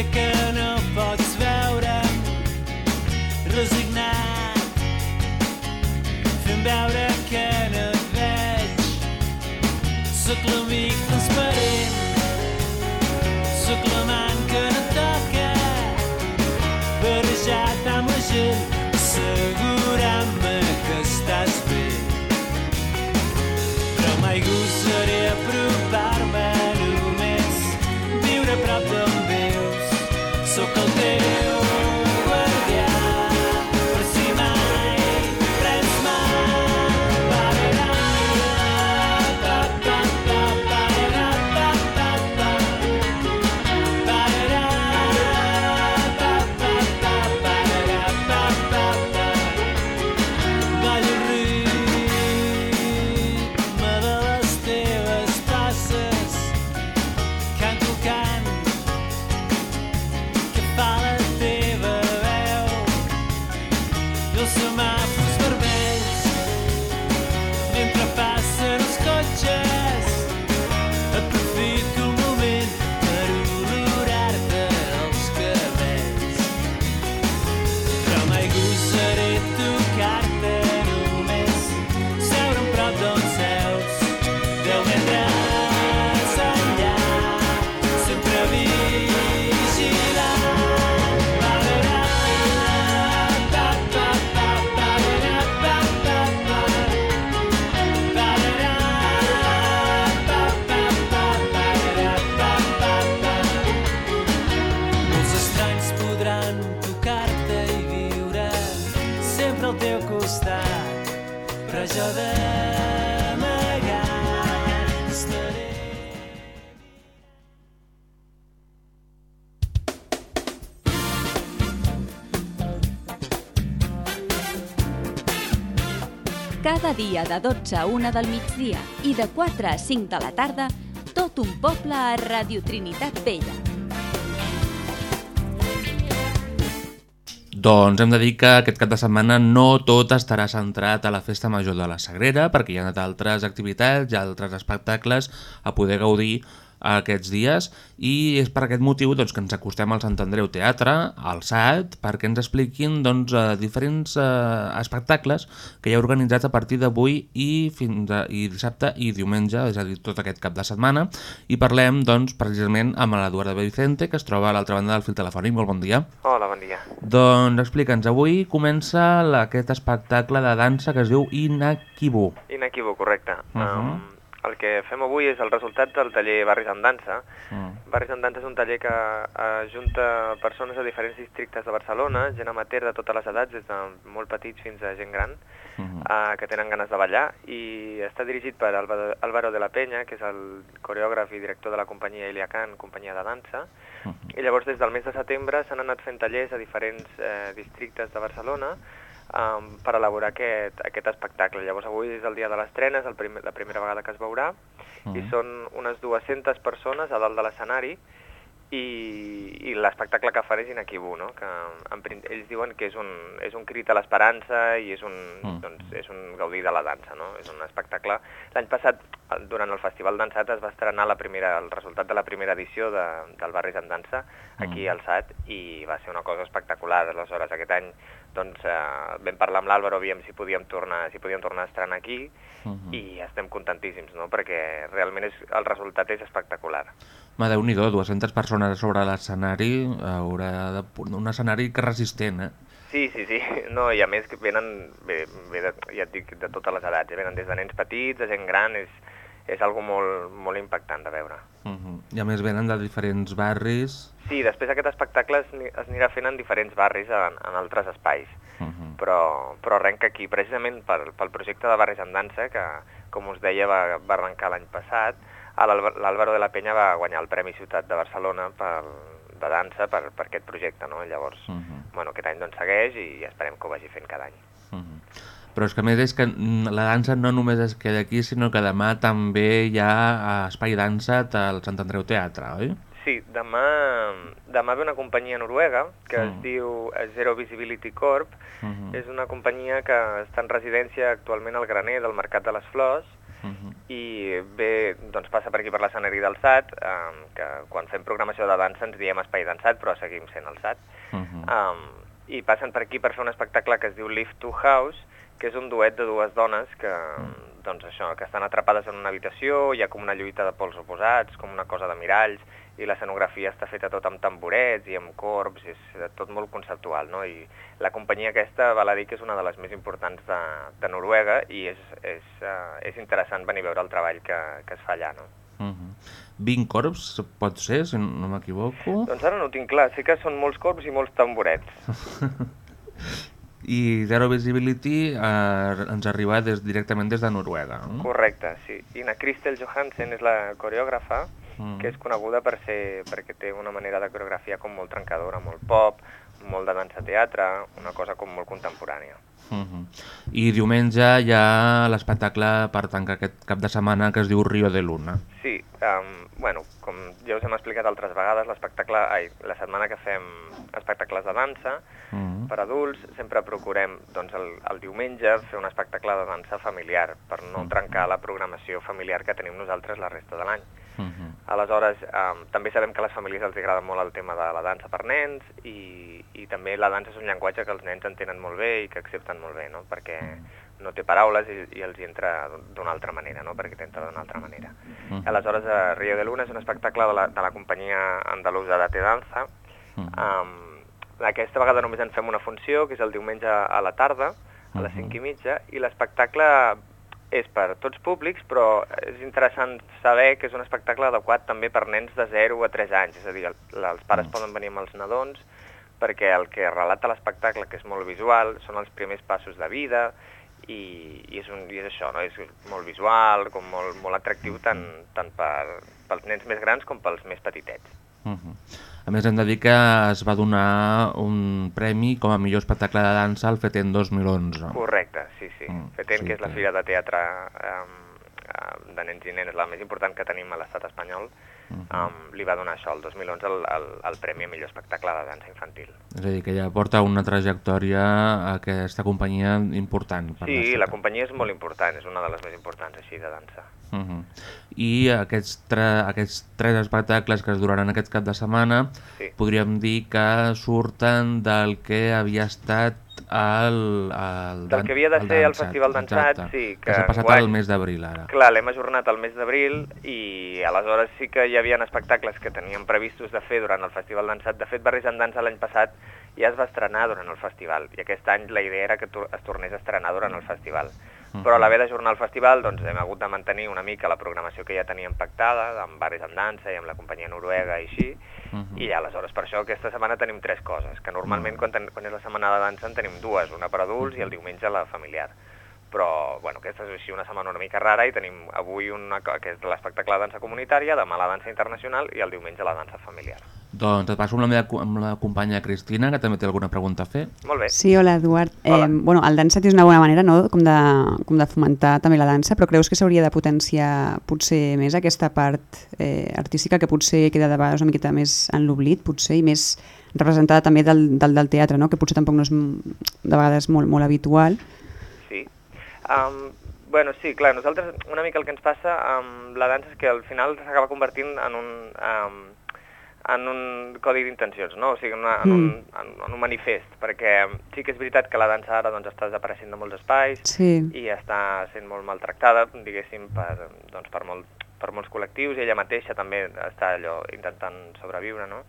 però sé Cada dia de 12 a 1 del migdia i de 4 a 5 de la tarda, tot un poble a Radio Trinitat Vella. Doncs hem de dir que aquest cap de setmana no tot estarà centrat a la Festa Major de la Sagrera, perquè hi ha d'altres activitats i altres espectacles a poder gaudir aquests dies i és per aquest motiu doncs, que ens acostem al Sant Andreu Teatre, al SAT, perquè ens expliquin doncs, eh, diferents eh, espectacles que hi ha organitzats a partir d'avui i fins a, i dissabte i diumenge, és a dir, tot aquest cap de setmana, i parlem doncs, precisament amb l'Eduardo Vicente, que es troba a l'altra banda del fil telefònic. Molt bon dia. Hola, bon dia. Doncs explica'ns, avui comença la- aquest espectacle de dansa que es diu Inakibu. Inequívoc, correcte. Uh -huh. um, el que fem avui és el resultat del taller Barris en Dansa. Mm. Barris en Dansa és un taller que ajunta persones de diferents districtes de Barcelona, gent amateur de totes les edats, des de molt petits fins a gent gran, Mhm. eh, que tenen ganes de ballar, i està dirigit per Álvaro de la Peña, que és el coreògraf i director de la companyia Elia Khan, companyia de dansa, i llavors des del mes de setembre s'han anat fent tallers a diferents eh, districtes de Barcelona um, per elaborar aquest, aquest espectacle. Llavors avui és el dia de l'estrena, és el primer, la primera vegada que es veurà, i Mhm. són unes 200 persones a dalt de l'escenari, i, i l'espectacle que fan és inequívoc, no? que en, ells diuen que és un, és un crit a l'esperança i és un, Mm. doncs, és un gaudir de la dansa, no? és un espectacle... L'any passat, durant el Festival Dansat, es va estrenar la primera, el resultat de la primera edició de, del Barris en Dansa aquí Mm. al SAT i va ser una cosa espectacular. Aleshores, aquest any doncs, eh, vam parlar amb l'Àlvaro, aviam si podíem tornar, si podíem tornar a estrenar aquí Mhm. i estem contentíssims, no? perquè realment és, el resultat és espectacular. Ma, déu nhi 200 persones sobre l'escenari, haurà de... un escenari que resistent, eh? Sí, sí, sí, no, i a més que venen, bé, bé de, ja et dic, de totes les edats, eh? venen des de nens petits, de gent gran, és, és algo molt, molt impactant de veure. Mhm. I a més venen de diferents barris... Sí, després aquest espectacle es, es anirà fent en diferents barris, en, en altres espais, Mhm. però, però arrenca aquí, precisament pel, pel projecte de Barris en Dansa, que, com us deia, va, va arrencar l'any passat, l'Àlvaro de la Penya va guanyar el Premi Ciutat de Barcelona per, de dansa per, per aquest projecte, no? Llavors, Mhm. bueno, aquest any doncs segueix i esperem que ho vagi fent cada any. Mhm. Però és que més és que la dansa no només es queda aquí, sinó que demà també hi ha eh, espai dansa al Sant Andreu Teatre, oi? Sí, demà, demà ve una companyia noruega que es Mm. diu eh, Zero Visibility Corp. Mhm. És una companyia que està en residència actualment al graner del Mercat de les Flors Mhm. i ve, doncs passa per aquí per l'escenari del SAT, eh, que quan fem programació de dansa ens diem espai dansat, però seguim sent el SAT. Mhm. Um, I passen per aquí per fer un espectacle que es diu Live to House, que és un duet de dues dones que, doncs això, que estan atrapades en una habitació, hi ha com una lluita de pols oposats, com una cosa de miralls, i l'escenografia està feta tot amb tamborets i amb corbs, és eh, tot molt conceptual, no? I la companyia aquesta, val a dir que és una de les més importants de, de Noruega i és, és, uh, és interessant venir a veure el treball que, que es fa allà, no? Mhm. 20 corps, pot ser, si no m'equivoco? Doncs ara no ho tinc clar, sé que són molts corbs i molts tamborets. I Zero Visibility eh, ens arriba des, directament des de Noruega, no? Correcte, sí. I na Kristel Johansen és la coreògrafa, Mm. que és coneguda per ser, perquè té una manera de coreografia com molt trencadora, molt pop, molt de dansa-teatre, una cosa com molt contemporània. Mhm. I diumenge hi ha l'espectacle per tancar aquest cap de setmana que es diu Rio de Luna. Sí, um, bueno, com ja us hem explicat altres vegades, l'espectacle, ai, la setmana que fem espectacles de dansa Mhm. per adults, sempre procurem doncs, el, el diumenge fer un espectacle de dansa familiar, per no trencar la programació familiar que tenim nosaltres la resta de l'any. Mhm. Aleshores, um, també sabem que a les famílies els agrada molt el tema de la dansa per nens i, i també la dansa és un llenguatge que els nens entenen molt bé i que accepten molt bé, no? perquè no té paraules i, i els hi entra d'una altra manera, no? perquè t'entra d'una altra manera. Mhm. Aleshores, a Rio de Luna és un espectacle de la, de la companyia andalusa de Te Danza. Um, aquesta vegada només en fem una funció, que és el diumenge a la tarda, a les 5 i mitja, i l'espectacle és per tots públics, però és interessant saber que és un espectacle adequat també per nens de 0 a 3 anys, és a dir, el, els pares poden venir amb els nadons, perquè el que relata l'espectacle, que és molt visual, són els primers passos de vida, i, i, és, un, i és això, no? és molt visual, com molt, molt atractiu tant, tant per, pels nens més grans com pels més petitets. Mhm. A més, hem de dir que es va donar un premi com a millor espectacle de dansa al FETEN 2011. Correcte, sí. Mm, FETEN, sí que és la fira de teatre um, de nens i nenes, la més important que tenim a l'estat espanyol, Mhm. um, li va donar això, el 2011, el, el, el Premi a millor espectacle de dansa infantil. És a dir, que ja porta una trajectòria a aquesta companyia important. per Sí, la companyia és molt important, és una de les més importants així de dansa. Uh -huh. I aquests, tre aquests tres espectacles que es duraran aquest cap de setmana Sí. podríem dir que surten del que havia estat el, el, Del que havia de ser el Festival Dansat, sí, Que, s'ha que passat enguany- al mes d'abril ara. Clar, l'hem ajornat al mes d'abril i aleshores sí que hi havia espectacles que teníem previstos de fer durant el Festival Dansat. De fet, Barris en Dansa l'any passat ja es va estrenar durant el festival i aquest any la idea era que es tornés a estrenar durant el festival. Però a l'haver d'ajornar el festival doncs, hem hagut de mantenir una mica la programació que ja teníem pactada, amb barris en dansa i amb la companyia noruega i així, Mhm. i aleshores per això aquesta setmana tenim tres coses, que normalment quan, ten, quan és la setmana de dansa en tenim dues, una per adults i el diumenge la familiar. Però, bueno, aquesta és així una setmana una mica rara i tenim avui una, que és l'espectacle de dansa comunitària, demà la dansa internacional i el diumenge la dansa familiar. Doncs et passo amb la meva amb la companya Cristina, que també té alguna pregunta a fer. Molt bé. Sí, hola, Eduard. Hola. Eh, bueno, el dansa és una bona manera no? com, de, com de fomentar també la dansa, però creus que s'hauria de potenciar potser més aquesta part eh, artística que potser queda de vegades una miqueta més en l'oblit, potser, i més representada també del, del, del teatre, no? que potser tampoc no és de vegades molt, molt habitual. Sí. Um, bueno, sí, clar, nosaltres una mica el que ens passa amb la dansa és que al final s'acaba convertint en un, um, en un codi d'intencions, no? O sigui, una, en, un, en, en un manifest, perquè sí que és veritat que la dansa ara doncs, està desapareixent de molts espais Sí. i està sent molt maltractada, diguéssim, per, doncs, per, molt, per molts col·lectius, i ella mateixa també està allò intentant sobreviure, no?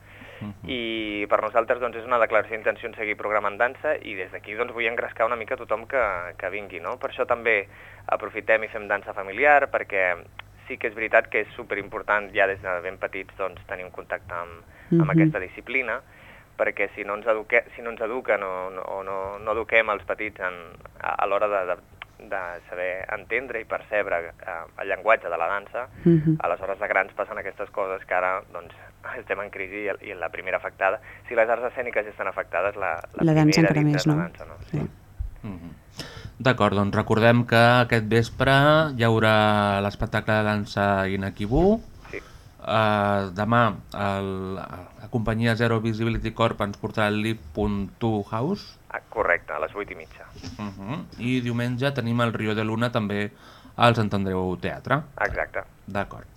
i per nosaltres doncs, és una declaració d'intenció en seguir programant dansa i des d'aquí doncs, vull engrescar una mica tothom que, que vingui. No? Per això també aprofitem i fem dansa familiar perquè sí que és veritat que és superimportant ja des de ben petits doncs, tenir un contacte amb, amb Mhm. aquesta disciplina perquè si no ens, eduque, si no ens eduquen o no, o no, no eduquem els petits en, a, a l'hora de, de, de saber entendre i percebre eh, el llenguatge de la dansa, Mhm. aleshores de grans passen aquestes coses que ara doncs, estem en crisi i, i la primera afectada, si les arts escèniques ja estan afectades, la, la, La dansa primera encara dins més, és la no? dansa, no? Sí. Mhm. D'acord, doncs recordem que aquest vespre hi haurà l'espectacle de dansa Inakibu. Sí. Uh, demà el, la companyia Zero Visibility Corp ens portarà el Lip.2 House. Ah, correcte, a les 8 i mitja. Uh -huh. I diumenge tenim el Rio de Luna també al Sant Andreu Teatre. Exacte. D'acord.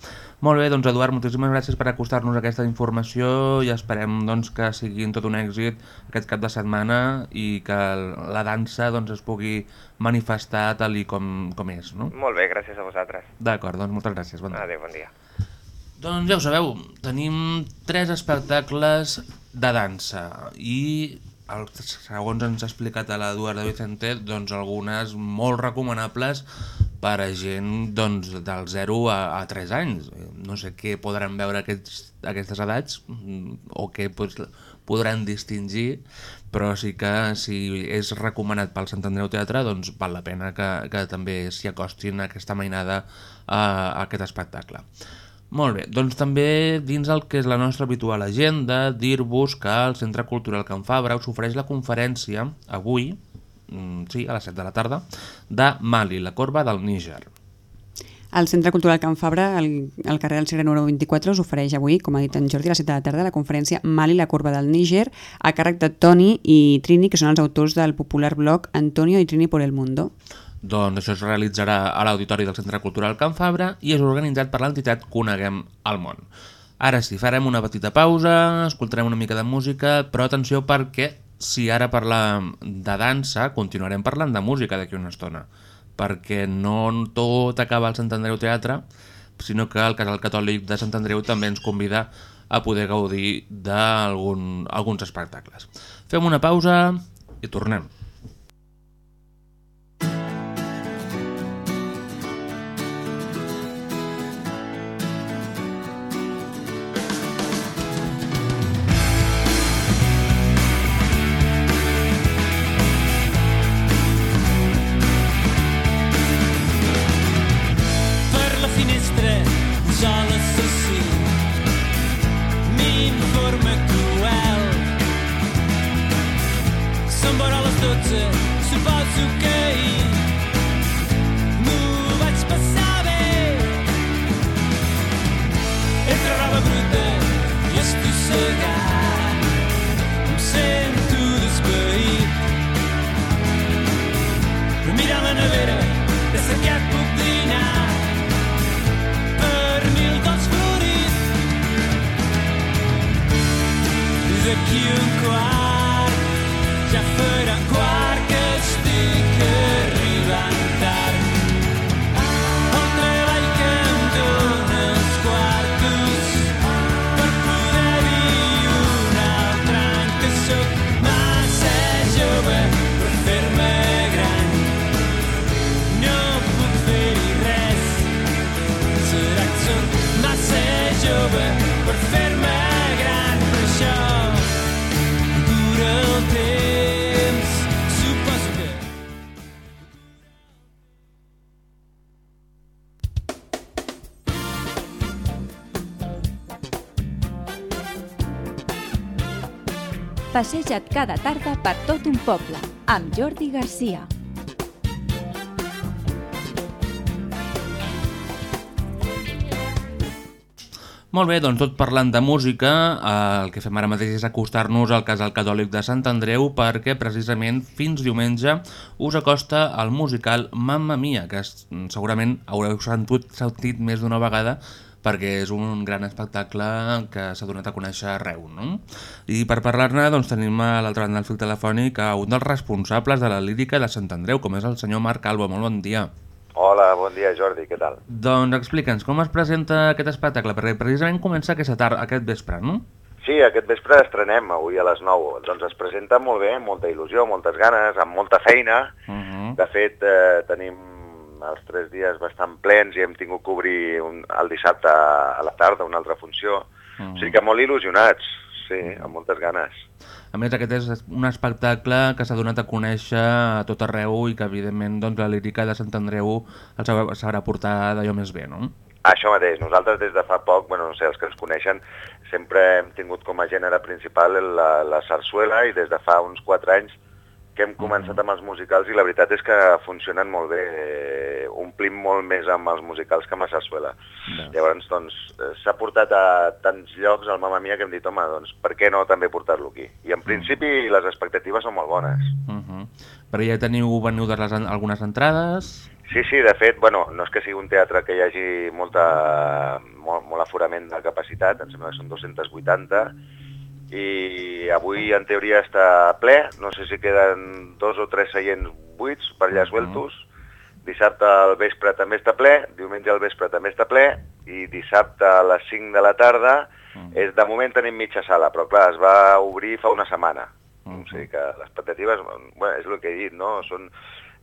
Molt bé, doncs Eduard, moltíssimes gràcies per acostar-nos a aquesta informació i esperem doncs, que sigui tot un èxit aquest cap de setmana i que la dansa doncs, es pugui manifestar tal i com, com és, no? Molt bé, gràcies a vosaltres. D'acord, doncs moltes gràcies. Bon dia. Adéu, bon dia. Doncs ja ho sabeu, tenim tres espectacles de dansa i el, segons ens ha explicat a l'Eduard de Vicente, doncs algunes molt recomanables per a gent doncs, del 0 a, a 3 anys. No sé què podran veure aquests, aquestes edats mm, o què pues, podran distingir, però sí que si és recomanat pel Sant Andreu Teatre, doncs val la pena que, que també s'hi acostin aquesta mainada a, a aquest espectacle. Molt bé, doncs també dins el que és la nostra habitual agenda, dir-vos que el Centre Cultural Can Fabra us ofereix la conferència avui, mm, sí, a les 7 de la tarda, de Mali, la corba del Níger. El Centre Cultural Can Fabra, al, carrer del Segre número 24, us ofereix avui, com ha dit en Jordi, a les 7 de la tarda, la conferència Mali, la corba del Níger, a càrrec de Toni i Trini, que són els autors del popular blog Antonio i Trini por el Mundo. Doncs això es realitzarà a l'Auditori del Centre Cultural Can Fabra i és organitzat per l'entitat Coneguem el Món. Ara sí, farem una petita pausa, escoltarem una mica de música, però atenció perquè si ara parlem de dansa, continuarem parlant de música d'aquí una estona, perquè no tot acaba al Sant Andreu Teatre, sinó que el Casal Catòlic de Sant Andreu també ens convida a poder gaudir d'alguns algun, espectacles. Fem una pausa i tornem. Passeja't cada tarda per tot un poble, amb Jordi Garcia. Molt bé, doncs tot parlant de música, eh, el que fem ara mateix és acostar-nos al Casal Catòlic de Sant Andreu perquè precisament fins diumenge us acosta el musical Mamma Mia, que segurament haureu sentit més d'una vegada perquè és un gran espectacle que s'ha donat a conèixer arreu. No? I per parlar-ne doncs, tenim a l'altra banda del fil telefònic a un dels responsables de la lírica de Sant Andreu, com és el senyor Marc Alba. Molt bon dia. Hola, bon dia Jordi, què tal? Doncs explica'ns com es presenta aquest espectacle, perquè precisament comença aquesta tarda, aquest vespre, no? Sí, aquest vespre estrenem avui a les 9. Doncs es presenta molt bé, molta il·lusió, moltes ganes, amb molta feina. Uh -huh. De fet, eh, tenim els tres dies bastant plens i hem tingut que obrir un, el dissabte a la tarda una altra funció. -huh. O sigui que molt il·lusionats, sí, amb moltes ganes. A més, aquest és un espectacle que s'ha donat a conèixer a tot arreu i que, evidentment, doncs, la lírica de Sant Andreu el sabrà portar d'allò més bé, no? Això mateix, nosaltres des de fa poc, bueno, no sé, els que ens coneixen, sempre hem tingut com a gènere principal la, la sarsuela i des de fa uns 4 anys que hem començat amb els musicals i la veritat és que funcionen molt bé, eh, omplim molt més amb els musicals que amb la sarsuela. Llavors, doncs, eh, s'ha portat a tants llocs el Mamma Mia que hem dit, home, doncs, per què no també portar-lo aquí? I en principi les expectatives són molt bones. Uh -huh. Però ja teniu venudes les, algunes entrades? Sí, sí, de fet, bueno, no és que sigui un teatre que hi hagi molta, molt, molt aforament de capacitat, em sembla que són 280, i avui en teoria està ple, no sé si queden dos o tres seients buits per allà sueltos, dissabte al vespre també està ple, diumenge al vespre també està ple, i dissabte a les 5 de la tarda, és, de moment tenim mitja sala, però clar, es va obrir fa una setmana. O sigui que les expectatives, bueno, és el que he dit, no? Són,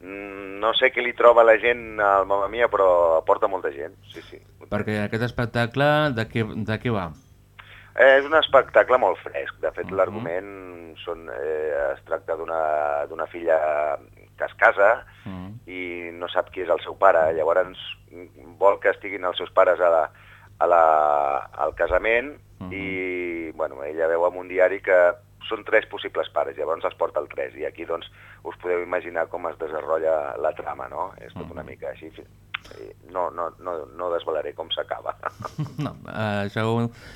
mm, no sé què li troba la gent al Mamma Mia, però aporta molta gent, sí, sí. Perquè aquest espectacle, de què, de què va? És un espectacle molt fresc. De fet, l'argument són, eh, es tracta d'una filla que es casa i no sap qui és el seu pare. Llavors vol que estiguin els seus pares a la, a la, al casament i bueno, ella veu en un diari que són tres possibles pares, llavors els porta el tres. I aquí doncs us podeu imaginar com es desenrotlla la trama, no? És tot una mica així. No, no, no, no desvelaré com s'acaba. No, eh, això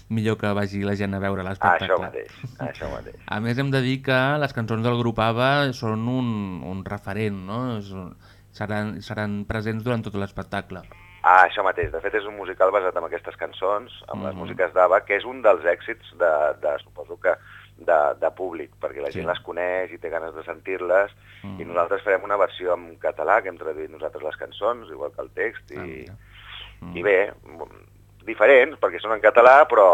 millor que vagi la gent a veure l'espectacle. Això mateix, això mateix. A més, hem de dir que les cançons del grup ABBA són un, un referent, no? Seran, seran presents durant tot l'espectacle. Ah, això mateix. De fet, és un musical basat en aquestes cançons, amb les Mhm. músiques d'Ava, que és un dels èxits de, de suposo que, de, de públic, perquè la gent Sí. les coneix i té ganes de sentir-les, i nosaltres farem una versió en català, que hem traduït nosaltres les cançons, igual que el text, i, i bé, diferents, perquè són en català, però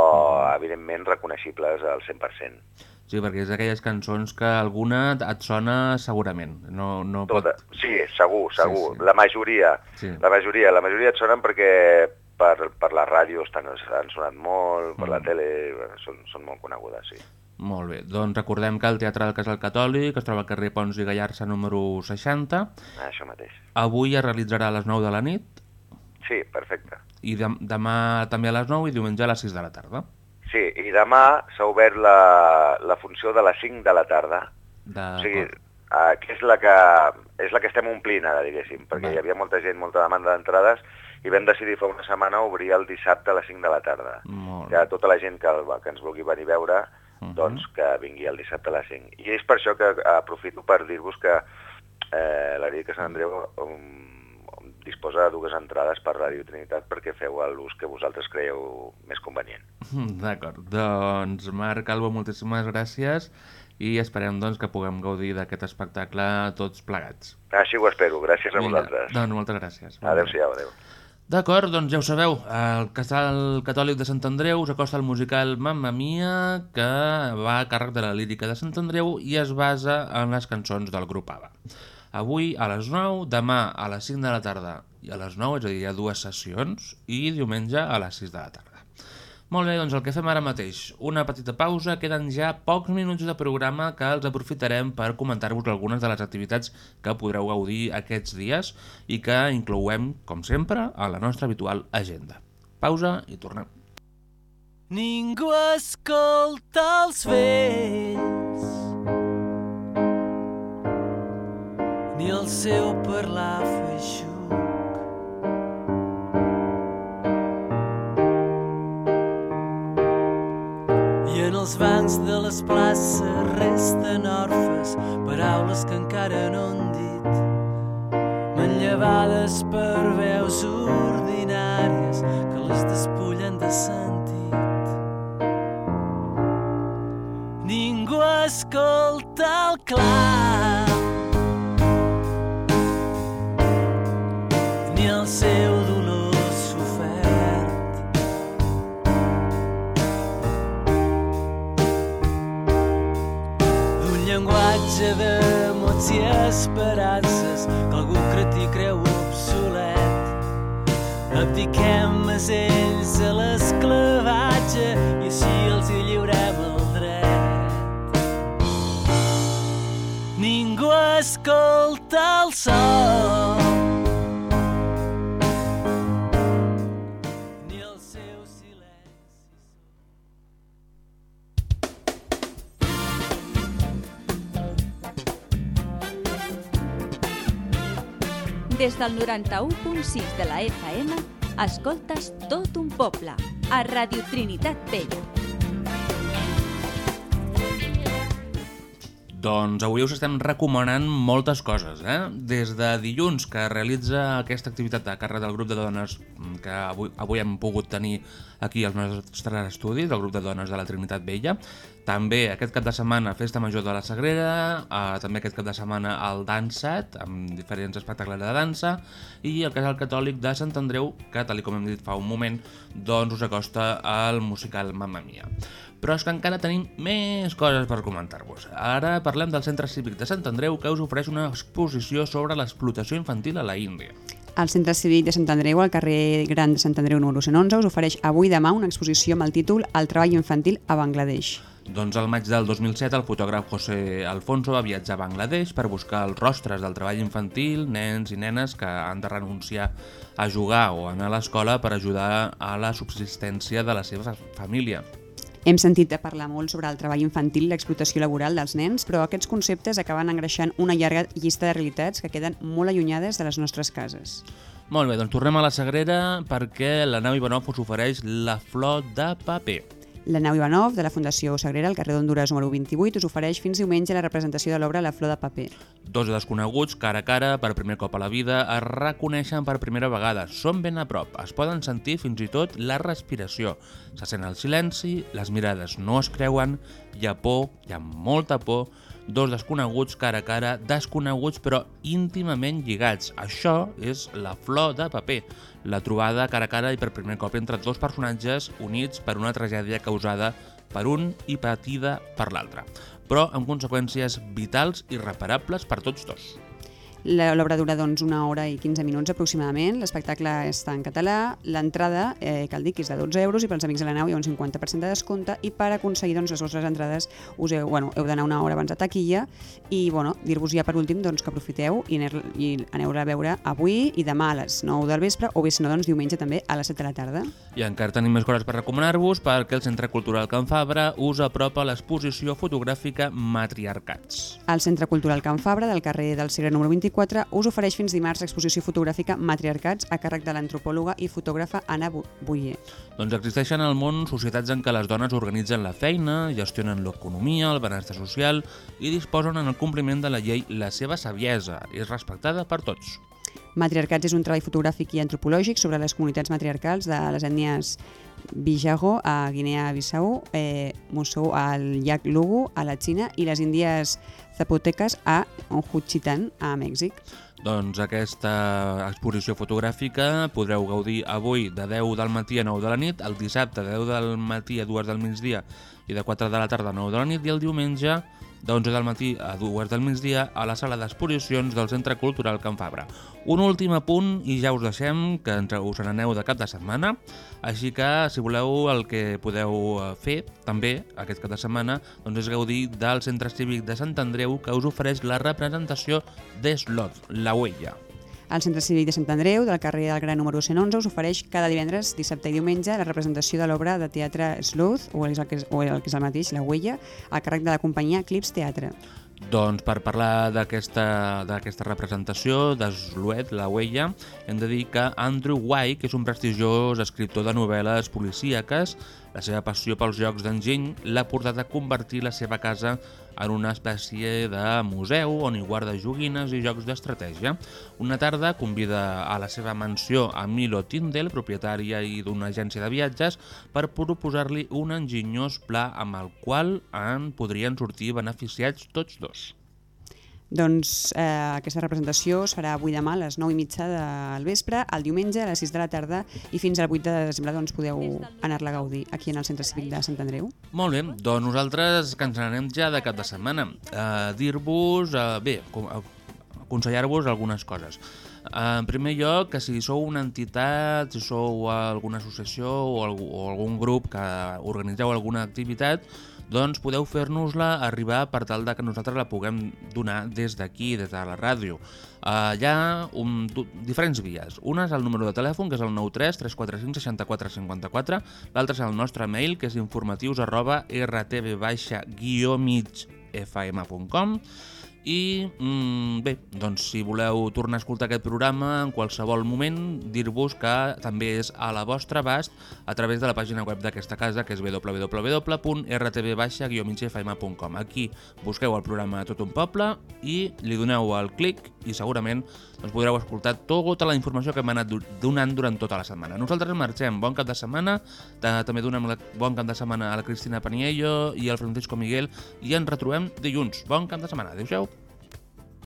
evidentment reconeixibles al 100%. Sí, perquè és d'aquelles cançons que alguna et sona segurament. No, no Tota, pot... sí, segur, segur. sí. La majoria, Sí. la majoria, la majoria et sonen perquè per, per la ràdio estan, han sonat molt, per Mm. la tele són, són molt conegudes, sí. Molt bé, doncs recordem que el Teatre del Casal Catòlic es troba al carrer Pons i Gallarça número 60. Això mateix. Avui es realitzarà a les 9 de la nit Sí, perfecte. i dem demà també a les 9 i diumenge a les 6 de la tarda. Sí, i demà s'ha obert la, la funció de les 5 de la tarda. O sigui, uh, que és la que, és la que estem omplint ara, diguéssim, perquè hi havia molta gent, molta demanda d'entrades, i vam decidir fa una setmana obrir el dissabte a les 5 de la tarda. Molt Que tota la gent que, que ens vulgui venir a veure, doncs que vingui el dissabte a les 5. I és per això que aprofito per dir-vos que eh, la Lírica Sant Andreu um, disposa de dues entrades per Ràdio Trinitat perquè feu l'ús que vosaltres creieu més convenient. D'acord, doncs Marc Alba, moltíssimes gràcies i esperem doncs, que puguem gaudir d'aquest espectacle tots plegats. Així ho espero. Gràcies a Vinga, vosaltres. Doncs moltes gràcies. Adéu-siau, adéu. D'acord, doncs ja ho sabeu, el Casal Catòlic de Sant Andreu us acosta el musical Mamma Mia, que va a càrrec de la lírica de Sant Andreu i es basa en les cançons del grup ABBA. Avui a les 9, demà a les 5 de la tarda i a les 9, és a dir, hi ha dues sessions, i diumenge a les 6 de la tarda. Molt bé, doncs el que fem ara mateix, una petita pausa, queden ja pocs minuts de programa que els aprofitarem per comentar-vos algunes de les activitats que podreu gaudir aquests dies i que inclouem, com sempre, a la nostra habitual agenda. Pausa i tornem. Ningú escolta els vells ni el seu parlar feixut Els bancs de les places resten orfes paraules que encara no han dit manllevades per veus ordinàries que les despullen de sentit. Ningú escolta el clar ni el seu llenguatge de mots i esperances que algú cretí creu obsolet. Abdiquem més ells a l'esclavatge i així els hi lliurem el dret. Ningú escolta el sol Des del 91.6 de la FM, escoltes tot un poble, a Radio Trinitat Vella. Doncs avui us estem recomanant moltes coses, eh? Des de dilluns, que realitza aquesta activitat a càrrec del grup de dones que avui, avui hem pogut tenir aquí als nostres estudis, del grup de dones de la Trinitat Vella. També aquest cap de setmana Festa Major de la Sagrera, eh, també aquest cap de setmana el Dansat, amb diferents espectacles de dansa, i el Casal Catòlic de Sant Andreu, que, tal com hem dit fa un moment, doncs us acosta al musical Mamma Mia. Però és que encara tenim més coses per comentar-vos. Ara parlem del Centre Cívic de Sant Andreu, que us ofereix una exposició sobre l'explotació infantil a la Índia. El Centre Cívic de Sant Andreu, al carrer Gran de Sant Andreu número 111, us ofereix avui i demà una exposició amb el títol El treball infantil a Bangladesh. Doncs al maig del 2007 el fotògraf José Alfonso va viatjar a Bangladesh per buscar els rostres del treball infantil, nens i nenes que han de renunciar a jugar o anar a l'escola per ajudar a la subsistència de la seva família. Hem sentit a parlar molt sobre el treball infantil i l'explotació laboral dels nens, però aquests conceptes acaben engreixant una llarga llista de realitats que queden molt allunyades de les nostres cases. Molt bé, doncs tornem a la Sagrera perquè la nau Ivanov us ofereix la flor de paper. La nau Ivanov, de la Fundació Sagrera, al carrer d'Honduras número 28, us ofereix fins diumenge la representació de l'obra La flor de paper. Dos desconeguts, cara a cara, per primer cop a la vida, es reconeixen per primera vegada. Són ben a prop, es poden sentir fins i tot la respiració. Se sent el silenci, les mirades no es creuen, hi ha por, hi ha molta por, dos desconeguts cara a cara, desconeguts però íntimament lligats. Això és la flor de paper, la trobada cara a cara i per primer cop entre dos personatges units per una tragèdia causada per un i patida per l'altre, però amb conseqüències vitals i reparables per tots dos. La- L'obra dura doncs, una hora i 15 minuts aproximadament, l'espectacle està en català, l'entrada, eh, cal dir que és de 12 euros i pels amics de la nau hi ha un 50% de descompte i per aconseguir doncs, les vostres entrades us heu, bueno, heu d'anar una hora abans de taquilla i bueno, dir-vos ja per últim doncs, que aprofiteu i, aner, i aneu a veure avui i demà a les 9 del vespre o bé si no doncs, diumenge també a les 7 de la tarda. I encara tenim més coses per recomanar-vos perquè el Centre Cultural Can Fabra us apropa l'exposició fotogràfica Matriarcats. El Centre Cultural Can Fabra, del carrer del Segre número 24, us ofereix fins dimarts l'exposició fotogràfica Matriarcats a càrrec de l'antropòloga i fotògrafa Anna Bu- Buyer. Doncs existeixen al món societats en què les dones organitzen la feina, gestionen l'economia, el benestar social i disposen en el compliment de la llei la seva saviesa i és respectada per tots. Matriarcats és un treball fotogràfic i antropològic sobre les comunitats matriarcals de les ètnies Bijago a Guinea-Bissau, eh, Musou al llac Lugu a la Xina i les índies zapoteques a Juchitán a Mèxic. Doncs aquesta exposició fotogràfica podreu gaudir avui de 10 del matí a 9 de la nit, el dissabte de 10 del matí a 2 del migdia i de 4 de la tarda a 9 de la nit i el diumenge de 11 del matí a 2 del migdia a la sala d'exposicions del Centre Cultural Can Fabra. Un últim apunt i ja us deixem que ens us n'aneu de cap de setmana, així que si voleu el que podeu eh, fer també aquest cap de setmana doncs és gaudir del Centre Cívic de Sant Andreu que us ofereix la representació d'Eslot, la huella. El Centre Cívic de Sant Andreu, del carrer del Gran número 111, us ofereix cada divendres, dissabte i diumenge la representació de l'obra de teatre Sleuth, o el, que és, o el que és el mateix, La Huella, a càrrec de la companyia Clips Teatre. Doncs per parlar d'aquesta representació de Zluet, la huella, hem de dir que Andrew White, que és un prestigiós escriptor de novel·les policíaques, la seva passió pels jocs d'enginy l'ha portat a convertir la seva casa en una espècie de museu on hi guarda joguines i jocs d'estratègia. Una tarda convida a la seva mansió a Milo Tindel, propietària i d'una agència de viatges, per proposar-li un enginyós pla amb el qual en podrien sortir beneficiats tots dos. Doncs eh, aquesta representació es farà avui demà a les 9 i mitja del vespre, el diumenge a les 6 de la tarda i fins al 8 de desembre doncs, podeu anar-la a gaudir aquí en el Centre Cívic de Sant Andreu. Molt bé, doncs nosaltres que ens n'anem ja de cap de setmana. Uh, Dir-vos, uh, bé, aconsellar-vos algunes coses. Uh, en primer lloc, que si sou una entitat, si sou alguna associació o algun grup que organitzeu alguna activitat, doncs podeu fer-nos-la arribar per tal de que nosaltres la puguem donar des d'aquí, des de la ràdio. Uh, hi ha un, diferents vies. Una és el número de telèfon, que és el 93 345 64 54. L'altre és el nostre mail, que és informatius arroba rtv-migfm.com i mm, bé, doncs si voleu tornar a escoltar aquest programa en qualsevol moment, dir-vos que també és a la vostra abast a través de la pàgina web d'aquesta casa que és www.rtv-migfm.com Aquí busqueu el programa Tot un poble i li doneu el clic i segurament doncs, podreu escoltar tota la informació que hem anat donant durant tota la setmana. Nosaltres marxem, bon cap de setmana, Ta- també donem la- bon cap de setmana a la Cristina Paniello i al Francisco Miguel i ens retrobem dilluns. Bon cap de setmana, adéu-siau.